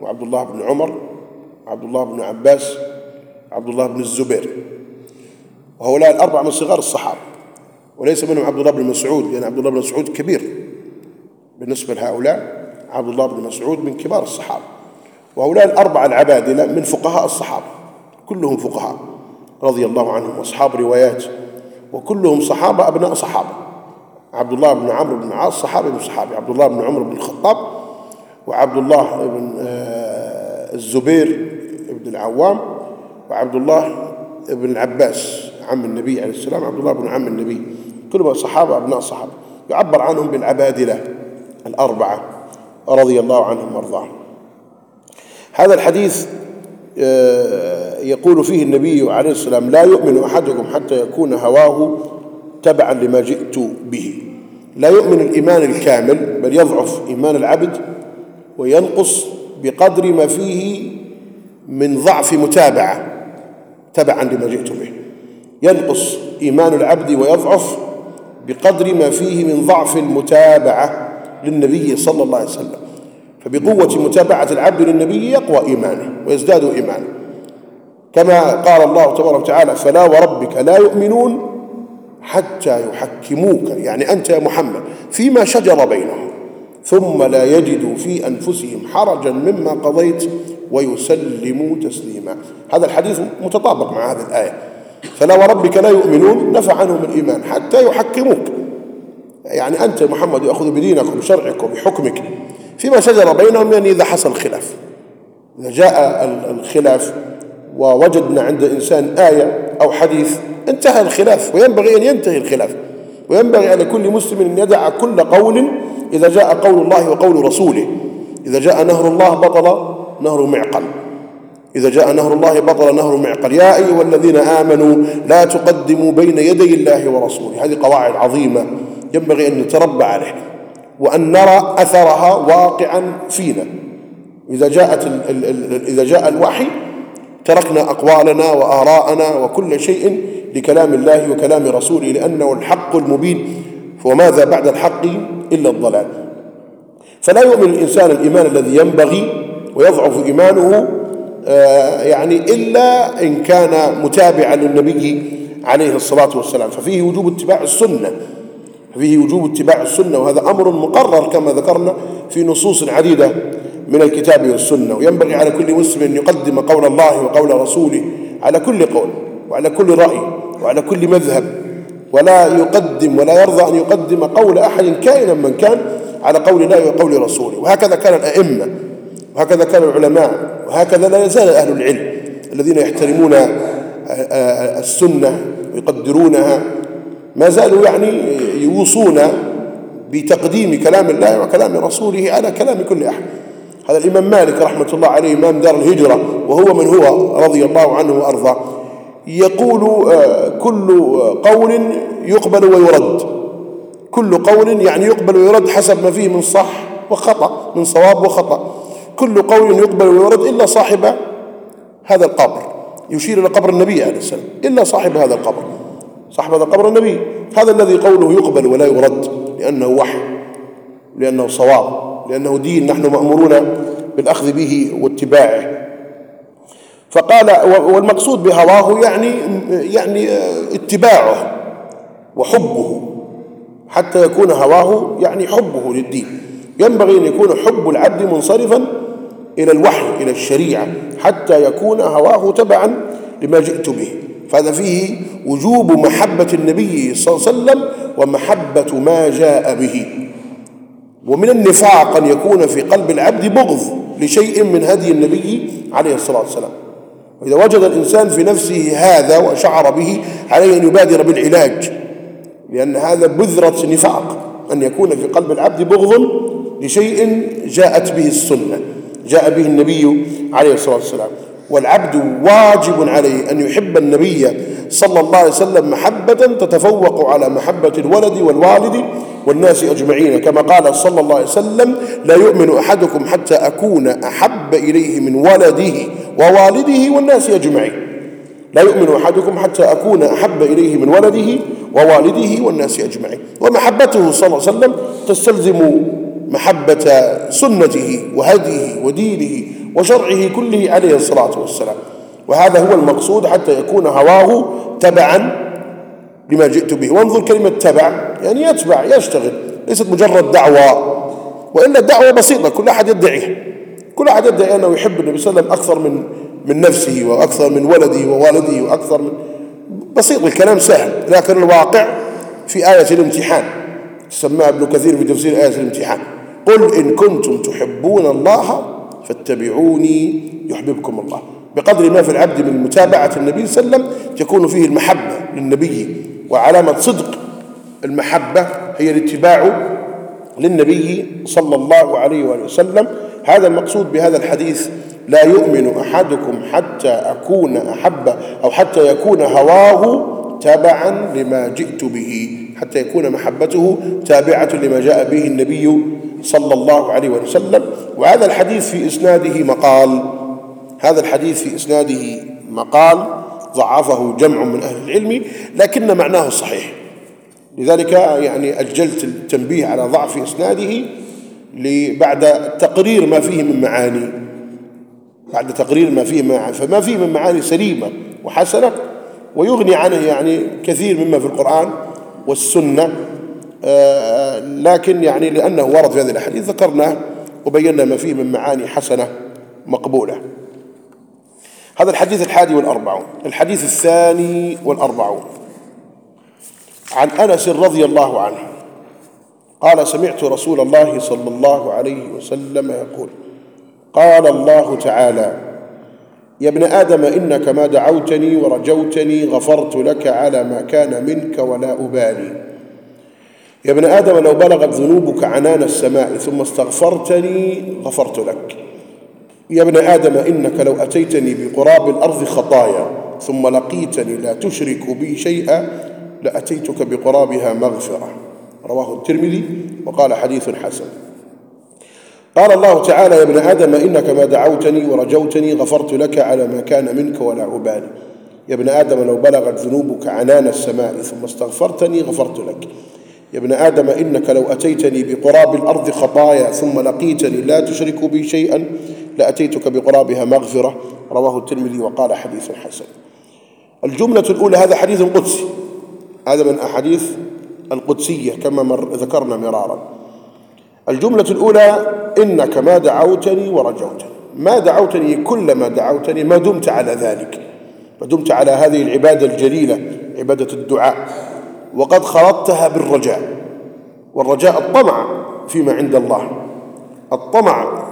وعبد الله بن عمر وعبد الله بن عباس وعبد الله بن الزبير. وهؤلاء الأربعة من صغار الصحابة وليس منهم عبد الله بن مسعود لأن عبد الله بن مسعود كبير. بالنسبة لهؤلاء عبد الله بن مسعود من كبار الصحابة. وهؤلاء الأربعة العبادلة من فقهاء الصحابة كلهم فقهاء. رضي الله عنهم أصحاب روايات. وكلهم صحابة أبناء صحابة. عبد الله بن عمرو بن العاص صحابي من صحابي. عبد الله بن عمر بن الخطاب وعبد الله بن آه، الزبير بن العوام وعبد الله بن العباس عم النبي عليه السلام عبد الله بن عم النبي. كلهم صحابة أبناء صحابة. يعبر عنهم بالعبادلة الأربعة رضي الله عنهم وأرضاهم. هذا الحديث آه، يقول فيه النبي عليه السلام لا يؤمن أحدكم حتى يكون هواه تبعا لما جئت به. لا يؤمن الإيمان الكامل بل يضعف إيمان العبد وينقص بقدر ما فيه من ضعف متابعة تبعا لما جئت به. ينقص إيمان العبد ويضعف بقدر ما فيه من ضعف المتابعة للنبي صلى الله عليه وسلم. فبقوة متابعة العبد للنبي يقوى إيمانه ويزداد إيمانه. كما قال الله تبارك وتعالى فلا وربك لا يؤمنون حتى يحكموك. يعني أنت يا محمد فيما شجر بينهم ثم لا يجدوا في أنفسهم حرجا مما قضيت ويسلموا تسليما. هذا الحديث متطابق مع هذه الآية. فلا وربك لا يؤمنون نفى عنهم الإيمان حتى يحكموك. يعني أنت محمد يأخذ بدينك وبشرعك وبحكمك فيما شجر بينهم يعني إذا حصل خلاف. إذا جاء الخلاف ووجدنا عند إنسان آية أو حديث انتهى الخلاف وينبغي أن ينتهي الخلاف. وينبغي على كل مسلم أن يدع كل قول إذا جاء قول الله وقول رسوله. إذا جاء نهر الله بطل نهر معقل. إذا جاء نهر الله بطل نهر معقل. يا أيها الذين آمنوا لا تقدموا بين يدي الله ورسوله. هذه قواعد عظيمة ينبغي أن نتربى عليها وأن نرى أثرها واقعا فينا. إذا جاءت إذا جاء الوحي تركنا أقوالنا وآراءنا وكل شيء لكلام الله وكلام رسوله لأنه الحق المبين. وماذا بعد الحق إلا الضلال؟ فلا يؤمن الإنسان الإيمان الذي ينبغي ويضعف إيمانه آه، يعني إلا إن كان متابعا للنبي عليه الصلاة والسلام. ففيه وجوب اتباع السنة. فيه وجوب اتباع السنة وهذا أمر مقرر كما ذكرنا في نصوص عديدة. من الكتاب والسنة وينبغي على كل مسلم أن يقدم قول الله وقول رسوله على كل قول وعلى كل رأي وعلى كل مذهب. ولا يقدم ولا يرضى أن يقدم قول أحد كائنا من كان على قول الله وقول رسوله. وهكذا كان الأئمة وهكذا كان العلماء وهكذا لا يزال أهل العلم الذين يحترمون السنة ويقدرونها ما زالوا يعني يوصون بتقديم كلام الله وكلام رسوله على كلام كل أحد. هذا الإمام مالك رحمة الله عليه إمام دار الهجرة وهو من هو رضي الله عنه وأرضاه. يقول آه، كل قول يقبل ويرد. كل قول يعني يقبل ويرد حسب ما فيه من صح وخطأ من صواب وخطأ. كل قول يقبل ويرد إلا صاحب هذا القبر. يشير إلى قبر النبي عليه السلام إلا صاحب هذا القبر. صاحب هذا القبر النبي. هذا الذي قوله يقبل ولا يرد لأنه وحي لأنه صواب. لأنه دين نحن مأمورون بالأخذ به واتباعه. فقال والمقصود بهواه يعني يعني اتباعه وحبه. حتى يكون هواه يعني حبه للدين. ينبغي أن يكون حب العبد منصرفا إلى الوحي إلى الشريعة حتى يكون هواه تبعا لما جئت به. فهذا فيه وجوب محبة النبي صلى الله عليه وسلم ومحبة ما جاء به. ومن النفاق أن يكون في قلب العبد بغض لشيء من هدي النبي عليه الصلاة والسلام. وإذا وجد الإنسان في نفسه هذا وشعر به عليه أن يبادر بالعلاج. لأن هذا بذرة نفاق أن يكون في قلب العبد بغض لشيء جاءت به السنة جاء به النبي عليه الصلاة والسلام. والعبد واجب عليه أن يحب النبي صلى الله عليه وسلم محبة تتفوق على محبة الولد والوالد والناس أجمعين. كما قال صلى الله عليه وسلم لا يؤمن أحدكم حتى أكون أحب إليه من ولده ووالده والناس أجمعين. لا يؤمن أحدكم حتى أكون أحب إليه من ولده ووالده والناس أجمعين. ومحبته صلى الله عليه وسلم تستلزم محبة سنته وهديه ودينه وشرعه كله عليه الصلاة والسلام. وهذا هو المقصود حتى يكون هواه تبعا لما جئت به. وانظر كلمة تبع يعني يتبع يشتغل. ليست مجرد دعوة. وإلا الدعوة بسيطة كل أحد يدعيها كل أحد يدعي أنه يحب النبي صلى الله عليه وسلم أكثر من من نفسه وأكثر من ولده ووالده وأكثر من بسيط الكلام سهل. لكن الواقع في آية الامتحان. سماها ابن كثير في تفسير آية الامتحان. قل إن كنتم تحبون الله فاتبعوني يحببكم الله. بقدر ما في العبد من متابعة النبي صلى الله عليه وسلم تكون فيه المحبة للنبي وعلامة صدق المحبة هي الاتباع للنبي صلى الله عليه وآله وسلم. هذا المقصود بهذا الحديث لا يؤمن أحدكم حتى أكون أحب أو حتى يكون هواه تبعا لما جئت به حتى يكون محبته تابعة لما جاء به النبي صلى الله عليه وسلم. وهذا الحديث في إسناده مقال. هذا الحديث في إسناده مقال. ضعفه جمع من أهل العلم لكن معناه صحيح. لذلك يعني أجلت التنبيه على ضعف إسناده بعد تقرير ما فيه من معاني. بعد تقرير ما فيه معاني فما فيه من معاني سليمة وحسنة ويغني عنه يعني كثير مما في القرآن والسنة آه، لكن يعني لأنه ورد في هذه الأحاديث ذكرناه وبينا ما فيه من معاني حسنة مقبولة. هذا الحديث الحادي والأربعون. الحديث الثاني والأربعون. عن أنس رضي الله عنه قال سمعت رسول الله صلى الله عليه وسلم يقول قال الله تعالى يا ابن آدم إنك ما دعوتني ورجوتني غفرت لك على ما كان منك ولا أبالي. يا ابن آدم لو بلغت ذنوبك عنان السماء ثم استغفرتني غفرت لك. يا ابن آدم إنك لو أتيتني بقراب الأرض خطايا ثم لقيتني لا تشرك بي شيئا لأتيتك بقرابها مغفرة. رواه الترمذي وقال حديث حسن. قال الله تعالى يا ابن آدم إنك ما دعوتني ورجوتني غفرت لك على ما كان منك ولا أبالي يا ابن آدم لو بلغت ذنوبك عنان السماء ثم استغفرتني غفرت لك. يا ابن آدم إنك لو أتيتني بقراب الأرض خطايا ثم لقيتني لا تشرك بي شيئا لأتيتك بقرابها مغفرة. رواه الترمذي وقال حديث حسن. الجملة الأولى هذا حديث قدسي. هذا من أحاديث القدسية كما مر ذكرنا مرارا. الجملة الأولى إنك ما دعوتني ورجوتني. ما دعوتني كلما دعوتني ما دمت على ذلك. ما دمت على هذه العبادة الجليلة عبادة الدعاء. وقد خلطتها بالرجاء. والرجاء الطمع فيما عند الله. الطمع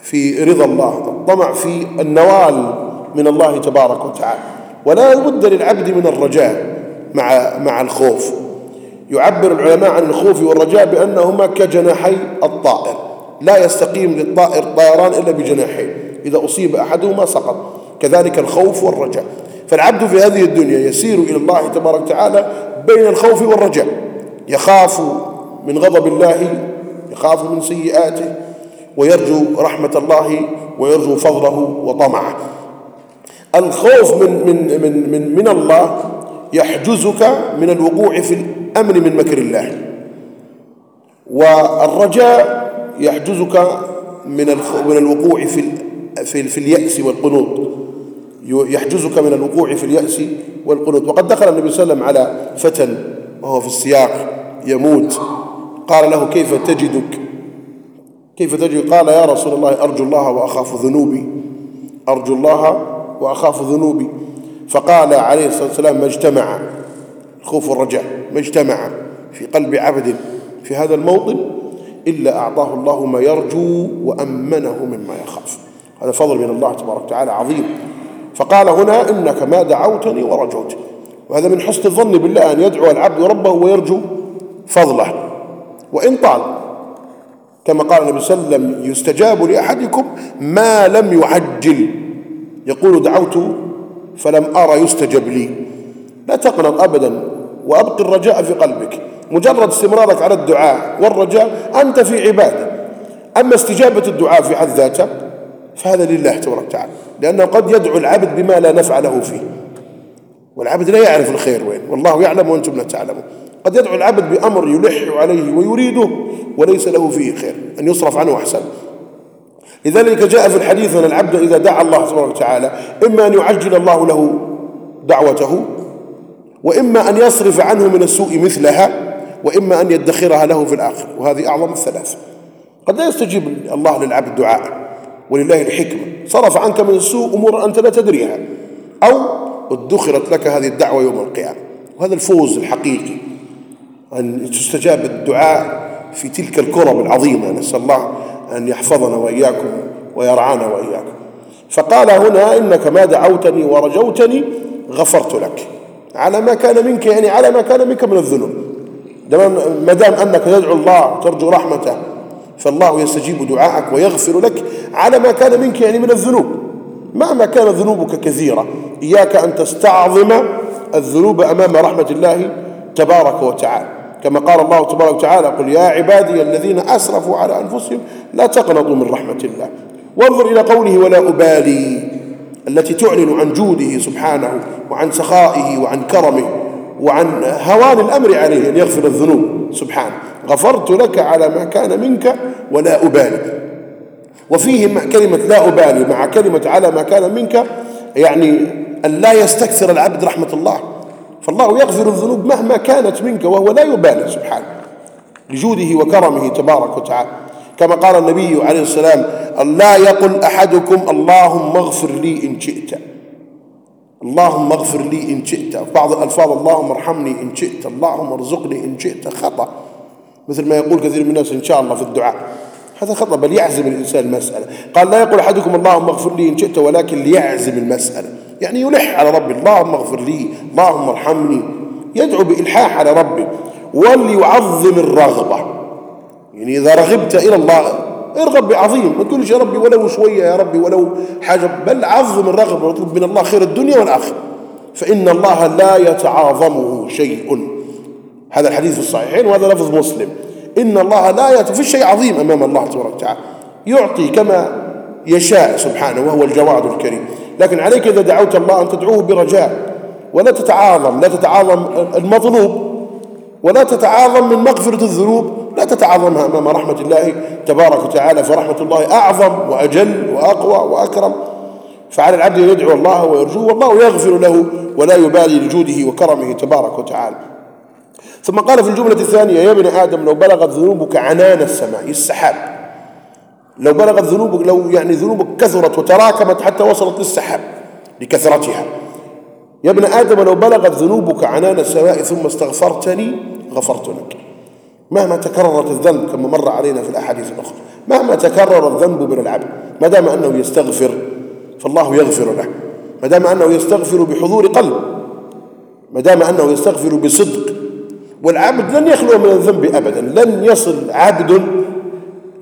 في رضا الله. الطمع في النوال من الله تبارك وتعالى. ولا بد للعبد من الرجاء مع مع الخوف. يعبر العلماء عن الخوف والرجاء بأنهما كجناحي الطائر. لا يستقيم للطائر طيران إلا بجناحين. إذا أصيب أحدهما سقط. كذلك الخوف والرجاء. فالعبد في هذه الدنيا يسير إلى الله تبارك وتعالى بين الخوف والرجاء. يخاف من غضب الله يخاف من سيئاته ويرجو رحمة الله ويرجو فضله وطمعه. الخوف من من من من, من الله يحجزك من الوقوع في الأمن من مكر الله. والرجاء يحجزك من من الوقوع في في في اليأس والقنوط. يحجزك من الوقوع في اليأس والقنوط. وقد دخل النبي صلى الله عليه وسلم على فتى وهو في السياق يموت. قال له كيف تجدك؟ كيف تجد قال يا رسول الله أرجو الله وأخاف ذنوبي. أرجو الله وأخاف ذنوبي. فقال عليه الصلاة والسلام ما اجتمع. الخوف والرجاء ما اجتمع في قلب عبد في هذا الموطن إلا أعطاه الله ما يرجو وأمنه مما يخاف. هذا فضل من الله تبارك وتعالى عظيم. فقال هنا إنك ما دعوتني ورجوت. وهذا من حسن الظن بالله أن يدعو العبد ربه ويرجو فضله. وإن طال كما قال النبي صلى الله عليه وسلم يستجاب لأحدكم ما لم يعجل. يقول دعوت فلم أرى يستجب لي. لا تقنط أبدا وأبقي الرجاء في قلبك. مجرد استمرارك على الدعاء والرجاء أنت في عبادة. أما استجابة الدعاء في حد ذاته فهذا لله تبارك وتعالى. لأنه قد يدعو العبد بما لا نفع له فيه. والعبد لا يعرف الخير وين. والله يعلم وأنتم لا تعلمون. قد يدعو العبد بأمر يلح عليه ويريده وليس له فيه خير. أن يصرف عنه أحسن. لذلك جاء في الحديث أن العبد إذا دعا الله سبحانه وتعالى إما أن يعجل الله له دعوته وإما أن يصرف عنه من السوء مثلها وإما أن يدخرها له في الآخر وهذه أعظم الثلاث. قد لا يستجيب الله للعبد دعاء ولله الحكمة. صرف عنك من السوء أمور أنت لا تدريها. أو ادخرت لك هذه الدعوة يوم القيامة. وهذا الفوز الحقيقي. أن تستجاب الدعاء في تلك الكرب العظيمة. نسأل الله أن يحفظنا وإياكم ويرعانا وإياكم. فقال هنا إنك ما دعوتني ورجوتني غفرت لك. على ما كان منك يعني على ما كان منك من الذنوب. ما دام أنك تدعو الله ترجو رحمته فالله يستجيب دعاءك ويغفر لك على ما كان منك يعني من الذنوب. مهما كانت ذنوبك كثيرة إياك أن تستعظم الذنوب أمام رحمة الله تبارك وتعالى. كما قال الله تبارك وتعالى قل يا عبادي الذين أسرفوا على أنفسهم لا تقنطوا من رحمة الله. وانظر إلى قوله ولا أبالي التي تعلن عن جوده سبحانه وعن سخائه وعن كرمه وعن هوان الأمر عليه أن يغفر الذنوب. سبحانه غفرت لك على ما كان منك ولا أبالي. وفيه كلمة لا أبالي مع كلمة على ما كان منك يعني أن لا يستكثر العبد رحمة الله. فالله يغفر الذنوب مهما كانت منك وهو لا يبالي سبحانه. لجوده وكرمه تبارك وتعالى. كما قال النبي عليه السلام لا يقل أحدكم اللهم اغفر لي إن شئت. اللهم اغفر لي إن شئت. بعض الألفاظ اللهم ارحمني إن شئت. اللهم ارزقني إن شئت. خطأ. مثل ما يقول كثير من الناس إن شاء الله في الدعاء. هذا خطأ بل يعزم الإنسان المسألة. قال لا يقول أحدكم اللهم اغفر لي إن شئت ولكن ليعزم المسألة. يعني يلح على ربي. اللهم اغفر لي اللهم ارحمني. يدعو بإلحاح على ربي. وليعظم الرغبة. يعني إذا رغبت إلى الله ارغب بعظيم. ما تقولش يا ربي ولو شوية يا ربي ولو حاجة. بل عظم الرغبة واطلب من الله خير الدنيا والآخرة. فإن الله لا يتعاظمه شيء. هذا الحديث الصحيحين وهذا لفظ مسلم. إن الله لا يت... في شيء عظيم أمام الله تبارك وتعالى. يعطي كما يشاء سبحانه وهو الجواد الكريم. لكن عليك إذا دعوت الله أن تدعوه برجاء ولا تتعاظم لا تتعاظم المطلوب ولا تتعاظم من مغفرة الذنوب لا تتعاظمها أمام رحمة الله تبارك وتعالى فرحمة الله أعظم وأجل وأقوى وأكرم. فعلى العبد أن يدعو الله ويرجوه والله يغفر له ولا يبالي لجوده وكرمه تبارك وتعالى. ثم قال في الجملة الثانية يا ابن آدم لو بلغت ذنوبك عنان السماء السحاب. لو بلغت ذنوبك لو يعني ذنوبك كثرت وتراكمت حتى وصلت للسحاب لكثرتها. يا ابن آدم لو بلغت ذنوبك عنان السماء ثم استغفرتني غفرت لك. مهما تكررت الذنب كما مر علينا في الأحاديث الأخرى مهما تكرر الذنب من العبد ما دام أنه يستغفر فالله يغفر له. ما دام أنه يستغفر بحضور قلب ما دام أنه يستغفر بصدق والعبد لن يخلو من الذنب أبدا. لن يصل عبد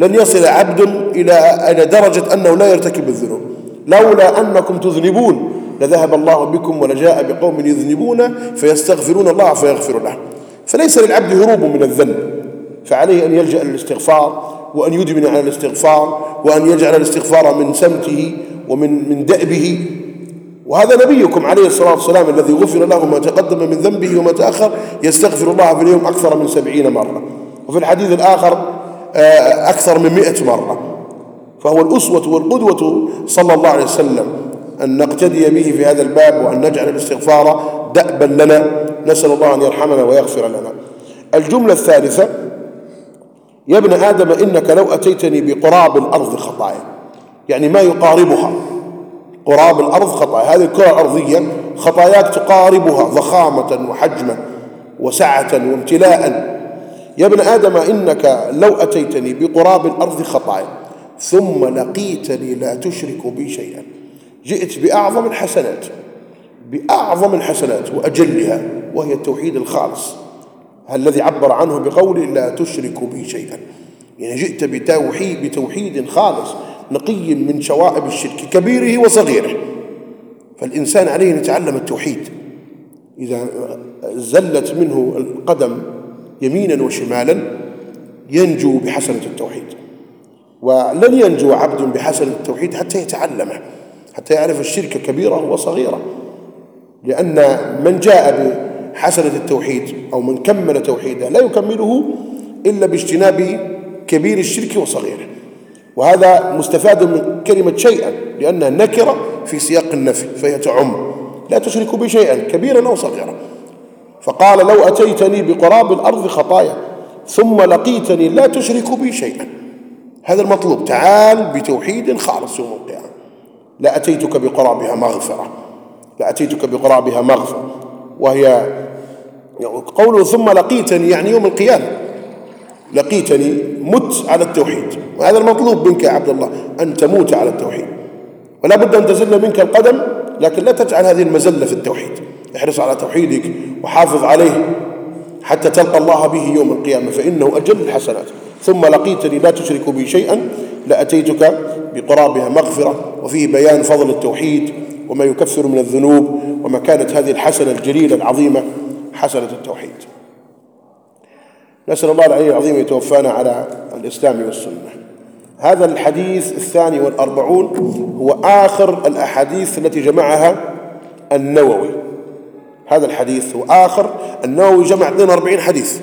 لن يصل عبد إلى إلى درجة أنه لا يرتكب الذنوب. لولا أنكم تذنبون لذهب الله بكم ولجاء بقوم يذنبون فيستغفرون الله فيغفر له. فليس للعبد هروب من الذنب. فعليه أن يلجأ للاستغفار وأن يدمن على الاستغفار وأن يجعل الاستغفار من سمته ومن من دأبه. وهذا نبيكم عليه الصلاة والسلام الذي غفر له ما تقدم من ذنبه وما تأخر. يستغفر الله في اليوم أكثر من سبعين مرة. وفي الحديث الآخر أكثر من مئة مرة. فهو الأسوة والقدوة صلى الله عليه وسلم أن نقتدي به في هذا الباب وأن نجعل الاستغفار دأبا لنا. نسأل الله أن يرحمنا ويغفر لنا. الجملة الثالثة يا ابن آدم إنك لو أتيتني بقراب الأرض خطايا. يعني ما يقاربها. قراب الأرض خطايا. هذه الكرة الأرضية خطاياك تقاربها ضخامة وحجما وسعة وامتلاء. يا ابن آدم إنك لو أتيتني بقراب الأرض خطايا ثم لقيتني لا تشرك بي شيئا. جئت بأعظم الحسنات بأعظم الحسنات وأجلها وهي التوحيد الخالص. الذي عبر عنه بقوله لا تشرك بي شيئا. يعني جئت بتوحيد بتوحيد خالص نقي من شوائب الشرك كبيره وصغيره. فالإنسان عليه أن يتعلم التوحيد. إذا زلت منه القدم يمينا وشمالا ينجو بحسنة التوحيد. ولن ينجو عبد بحسنة التوحيد حتى يتعلمه حتى يعرف الشرك كبيرة وصغيرة. لأن من جاء بحسنة التوحيد أو من كمل توحيده لا يكمله إلا باجتناب كبير الشرك وصغيره. وهذا مستفاد من كلمة شيئا لأنها نكرة في سياق النفي فهي تعم. لا تشرك بي شيئا كبيرا أو صغيرا. فقال لو أتيتني بقراب الأرض خطايا ثم لقيتني لا تشرك بي شيئا. هذا المطلوب. تعال بتوحيد خالص يوم القيامة. لأتيتك بقرابها مغفرة. لأتيتك بقرابها مغفرة. وهي قوله ثم لقيتني يعني يوم القيامة. لقيتني مت على التوحيد. وهذا المطلوب منك يا عبد الله أن تموت على التوحيد. ولا بد أن تزل منك القدم لكن لا تجعل هذه المزلة في التوحيد. احرص على توحيدك وحافظ عليه حتى تلقى الله به يوم القيامة فإنه أجل الحسنات. ثم لقيتني لا تشرك بي شيئا لأتيتك بقرابها مغفرة وفيه بيان فضل التوحيد وما يكفر من الذنوب وما كانت هذه الحسنة الجليلة العظيمة حسنة التوحيد. نسأل الله العلي العظيم يتوفانا على الإسلام والسنة. هذا الحديث الثاني والأربعون هو آخر الأحاديث التي جمعها النووي. هذا الحديث. هو آخر النووي جمع 42 حديث.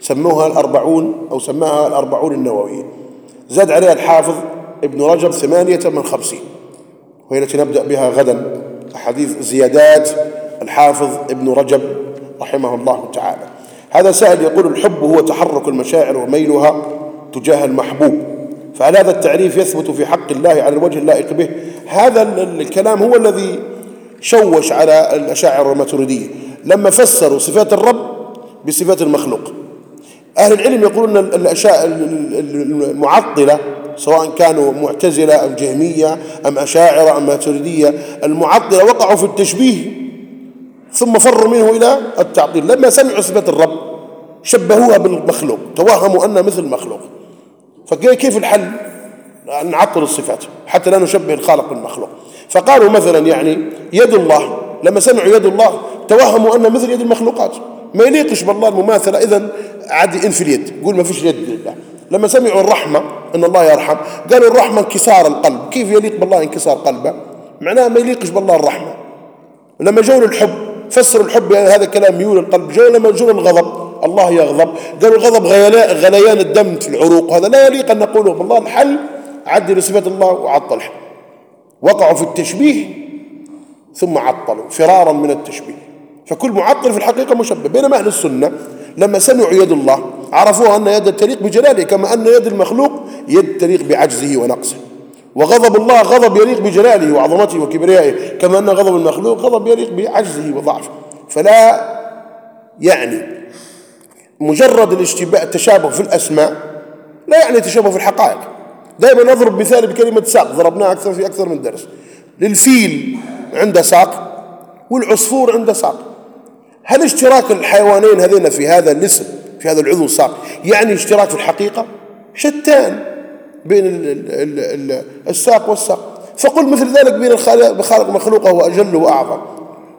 سموها الأربعون أو سماها الأربعون النووية. زاد عليها الحافظ ابن رجب ثمانية من خمسين. وهي التي نبدأ بها غدا. أحاديث زيادات الحافظ ابن رجب رحمه الله تعالى. هذا سائل يقول الحب هو تحرك المشاعر وميلها تجاه المحبوب. فهل هذا التعريف يثبت في حق الله على الوجه اللائق به؟ هذا الكلام هو الذي شوش على الأشاعر الماتريدية لما فسروا صفات الرب بصفات المخلوق. أهل العلم يقولون الأشياء المعطلة سواء كانوا معتزلة أم جهمية أم أشاعرة أم ماتريدية المعطلة وقعوا في التشبيه ثم فروا منه إلى التعطيل. لما سمعوا صفة الرب شبهوها بالمخلوق توهموا أنها مثل المخلوق. فكيف الحل؟ نعطل الصفات حتى لا نشبه الخالق بالمخلوق. فقالوا مثلا يعني يد الله لما سمعوا يد الله توهموا أنها مثل يد المخلوقات. ما يليقش بالله المماثلة. إذا عادي إنفي اليد. يقول ما فيش يد لله. لما سمعوا الرحمة أن الله يرحم قالوا الرحمة انكسار القلب. كيف يليق بالله انكسار قلبه؟ معناه ما يليقش بالله الرحمة. لما جو الحب فسروا الحب يعني هذا كلام ميول القلب. جو لما جو الغضب الله يغضب. قالوا الغضب غليان الدم في العروق. وهذا لا يليق أن نقوله بالله. الحل عدل صفة الله وعطلها وقعوا في التشبيه ثم عطلوا فرارا من التشبيه. فكل معطل في الحقيقة مشبه بينما أهل السنة لما سمعوا يد الله عرفوا أن يد تليق بجلاله كما أن يد المخلوق يد تليق بعجزه ونقصه. وغضب الله غضب يليق بجلاله وعظمته وكبريائه كما أن غضب المخلوق غضب يليق بعجزه وضعفه. فلا يعني مجرد الاشتباه التشابه في الأسماء لا يعني تشابه في الحقائق. دائما نضرب مثال بكلمة ساق. ضربناها أكثر في أكثر من درس. للفيل عنده ساق والعصفور عنده ساق. هل اشتراك الحيوانين هذين في هذا الاسم في هذا العضو الساق يعني اشتراك في الحقيقة؟ شتان بين الساق والساق. فقل مثل ذلك بين الخالق مخلوقه وأجل وأعظم.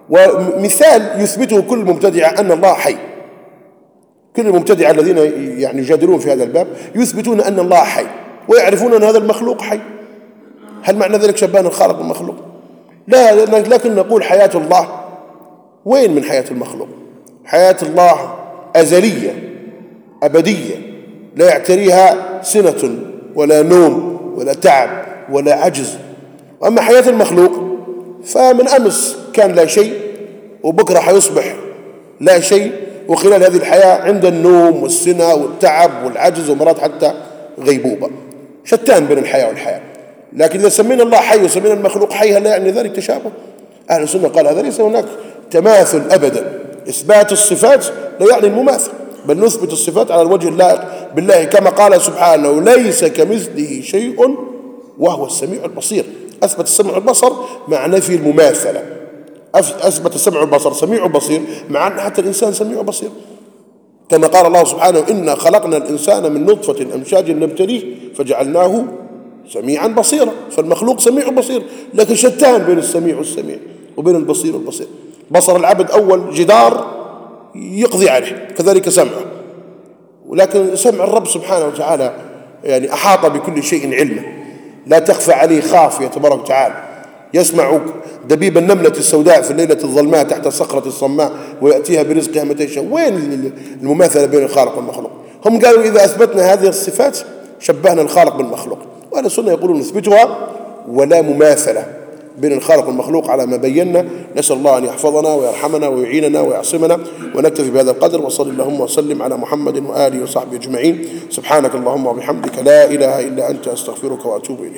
ومثال يثبته كل مبتدع أن الله حي. كل المبتدعة الذين يعني يجادلون في هذا الباب يثبتون أن الله حي. ويعرفون أن هذا المخلوق حي. هل معنى ذلك شبان الخالق بالمخلوق؟ لا لكن نقول حياة الله. وين من حياة المخلوق؟ حياة الله أزلية أبدية لا يعتريها سنة ولا نوم ولا تعب ولا عجز. أما حياة المخلوق فمن أمس كان لا شيء وبكرة حيصبح لا شيء. وخلال هذه الحياة عند النوم والسنة والتعب والعجز ومرات حتى غيبوبة. شتان بين الحياة والحياة. لكن إذا سمينا الله حي وسمينا المخلوق حي هل يعني ذلك تشابه؟ أهل السنة قال هذا ليس هناك تماثل أبدا. إثبات الصفات لا يعني المماثل بل نثبت الصفات على الوجه اللائق بالله كما قال سبحانه ليس كمثله شيء وهو السميع البصير. أثبت السمع والبصر مع نفي المماثلة. أثبت السمع والبصر سميع وبصير مع أن حتى الإنسان سميع وبصير كما قال الله سبحانه إنا خلقنا الإنسان من نطفة أمشاج نبتليه فجعلناه سميعا بصيرا. فالمخلوق سميع بصير لكن شتان بين السميع والسميع وبين البصير والبصير. بصر العبد أول جدار يقضي عليه كذلك سمعه. ولكن سمع الرب سبحانه وتعالى يعني أحاط بكل شيء علما لا تخفى عليه خافية تبارك وتعالى. يسمع دبيب النملة السوداء في الليلة الظلماء تحت صخرة الصماء ويأتيها برزقها متى يشاء وين المماثلة بين الخالق والمخلوق؟ هم قالوا إذا أثبتنا هذه الصفات شبهنا الخالق بالمخلوق. وأهل السنة يقولون نثبتها ولا مماثلة بين الخالق والمخلوق على ما بينا. نسأل الله أن يحفظنا ويرحمنا ويعيننا ويعصمنا ونكتفي بهذا القدر وصل اللهم وسلم على محمد وآله وصحبه أجمعين. سبحانك اللهم وبحمدك لا إله إلا أنت أستغفرك وأتوب إليك.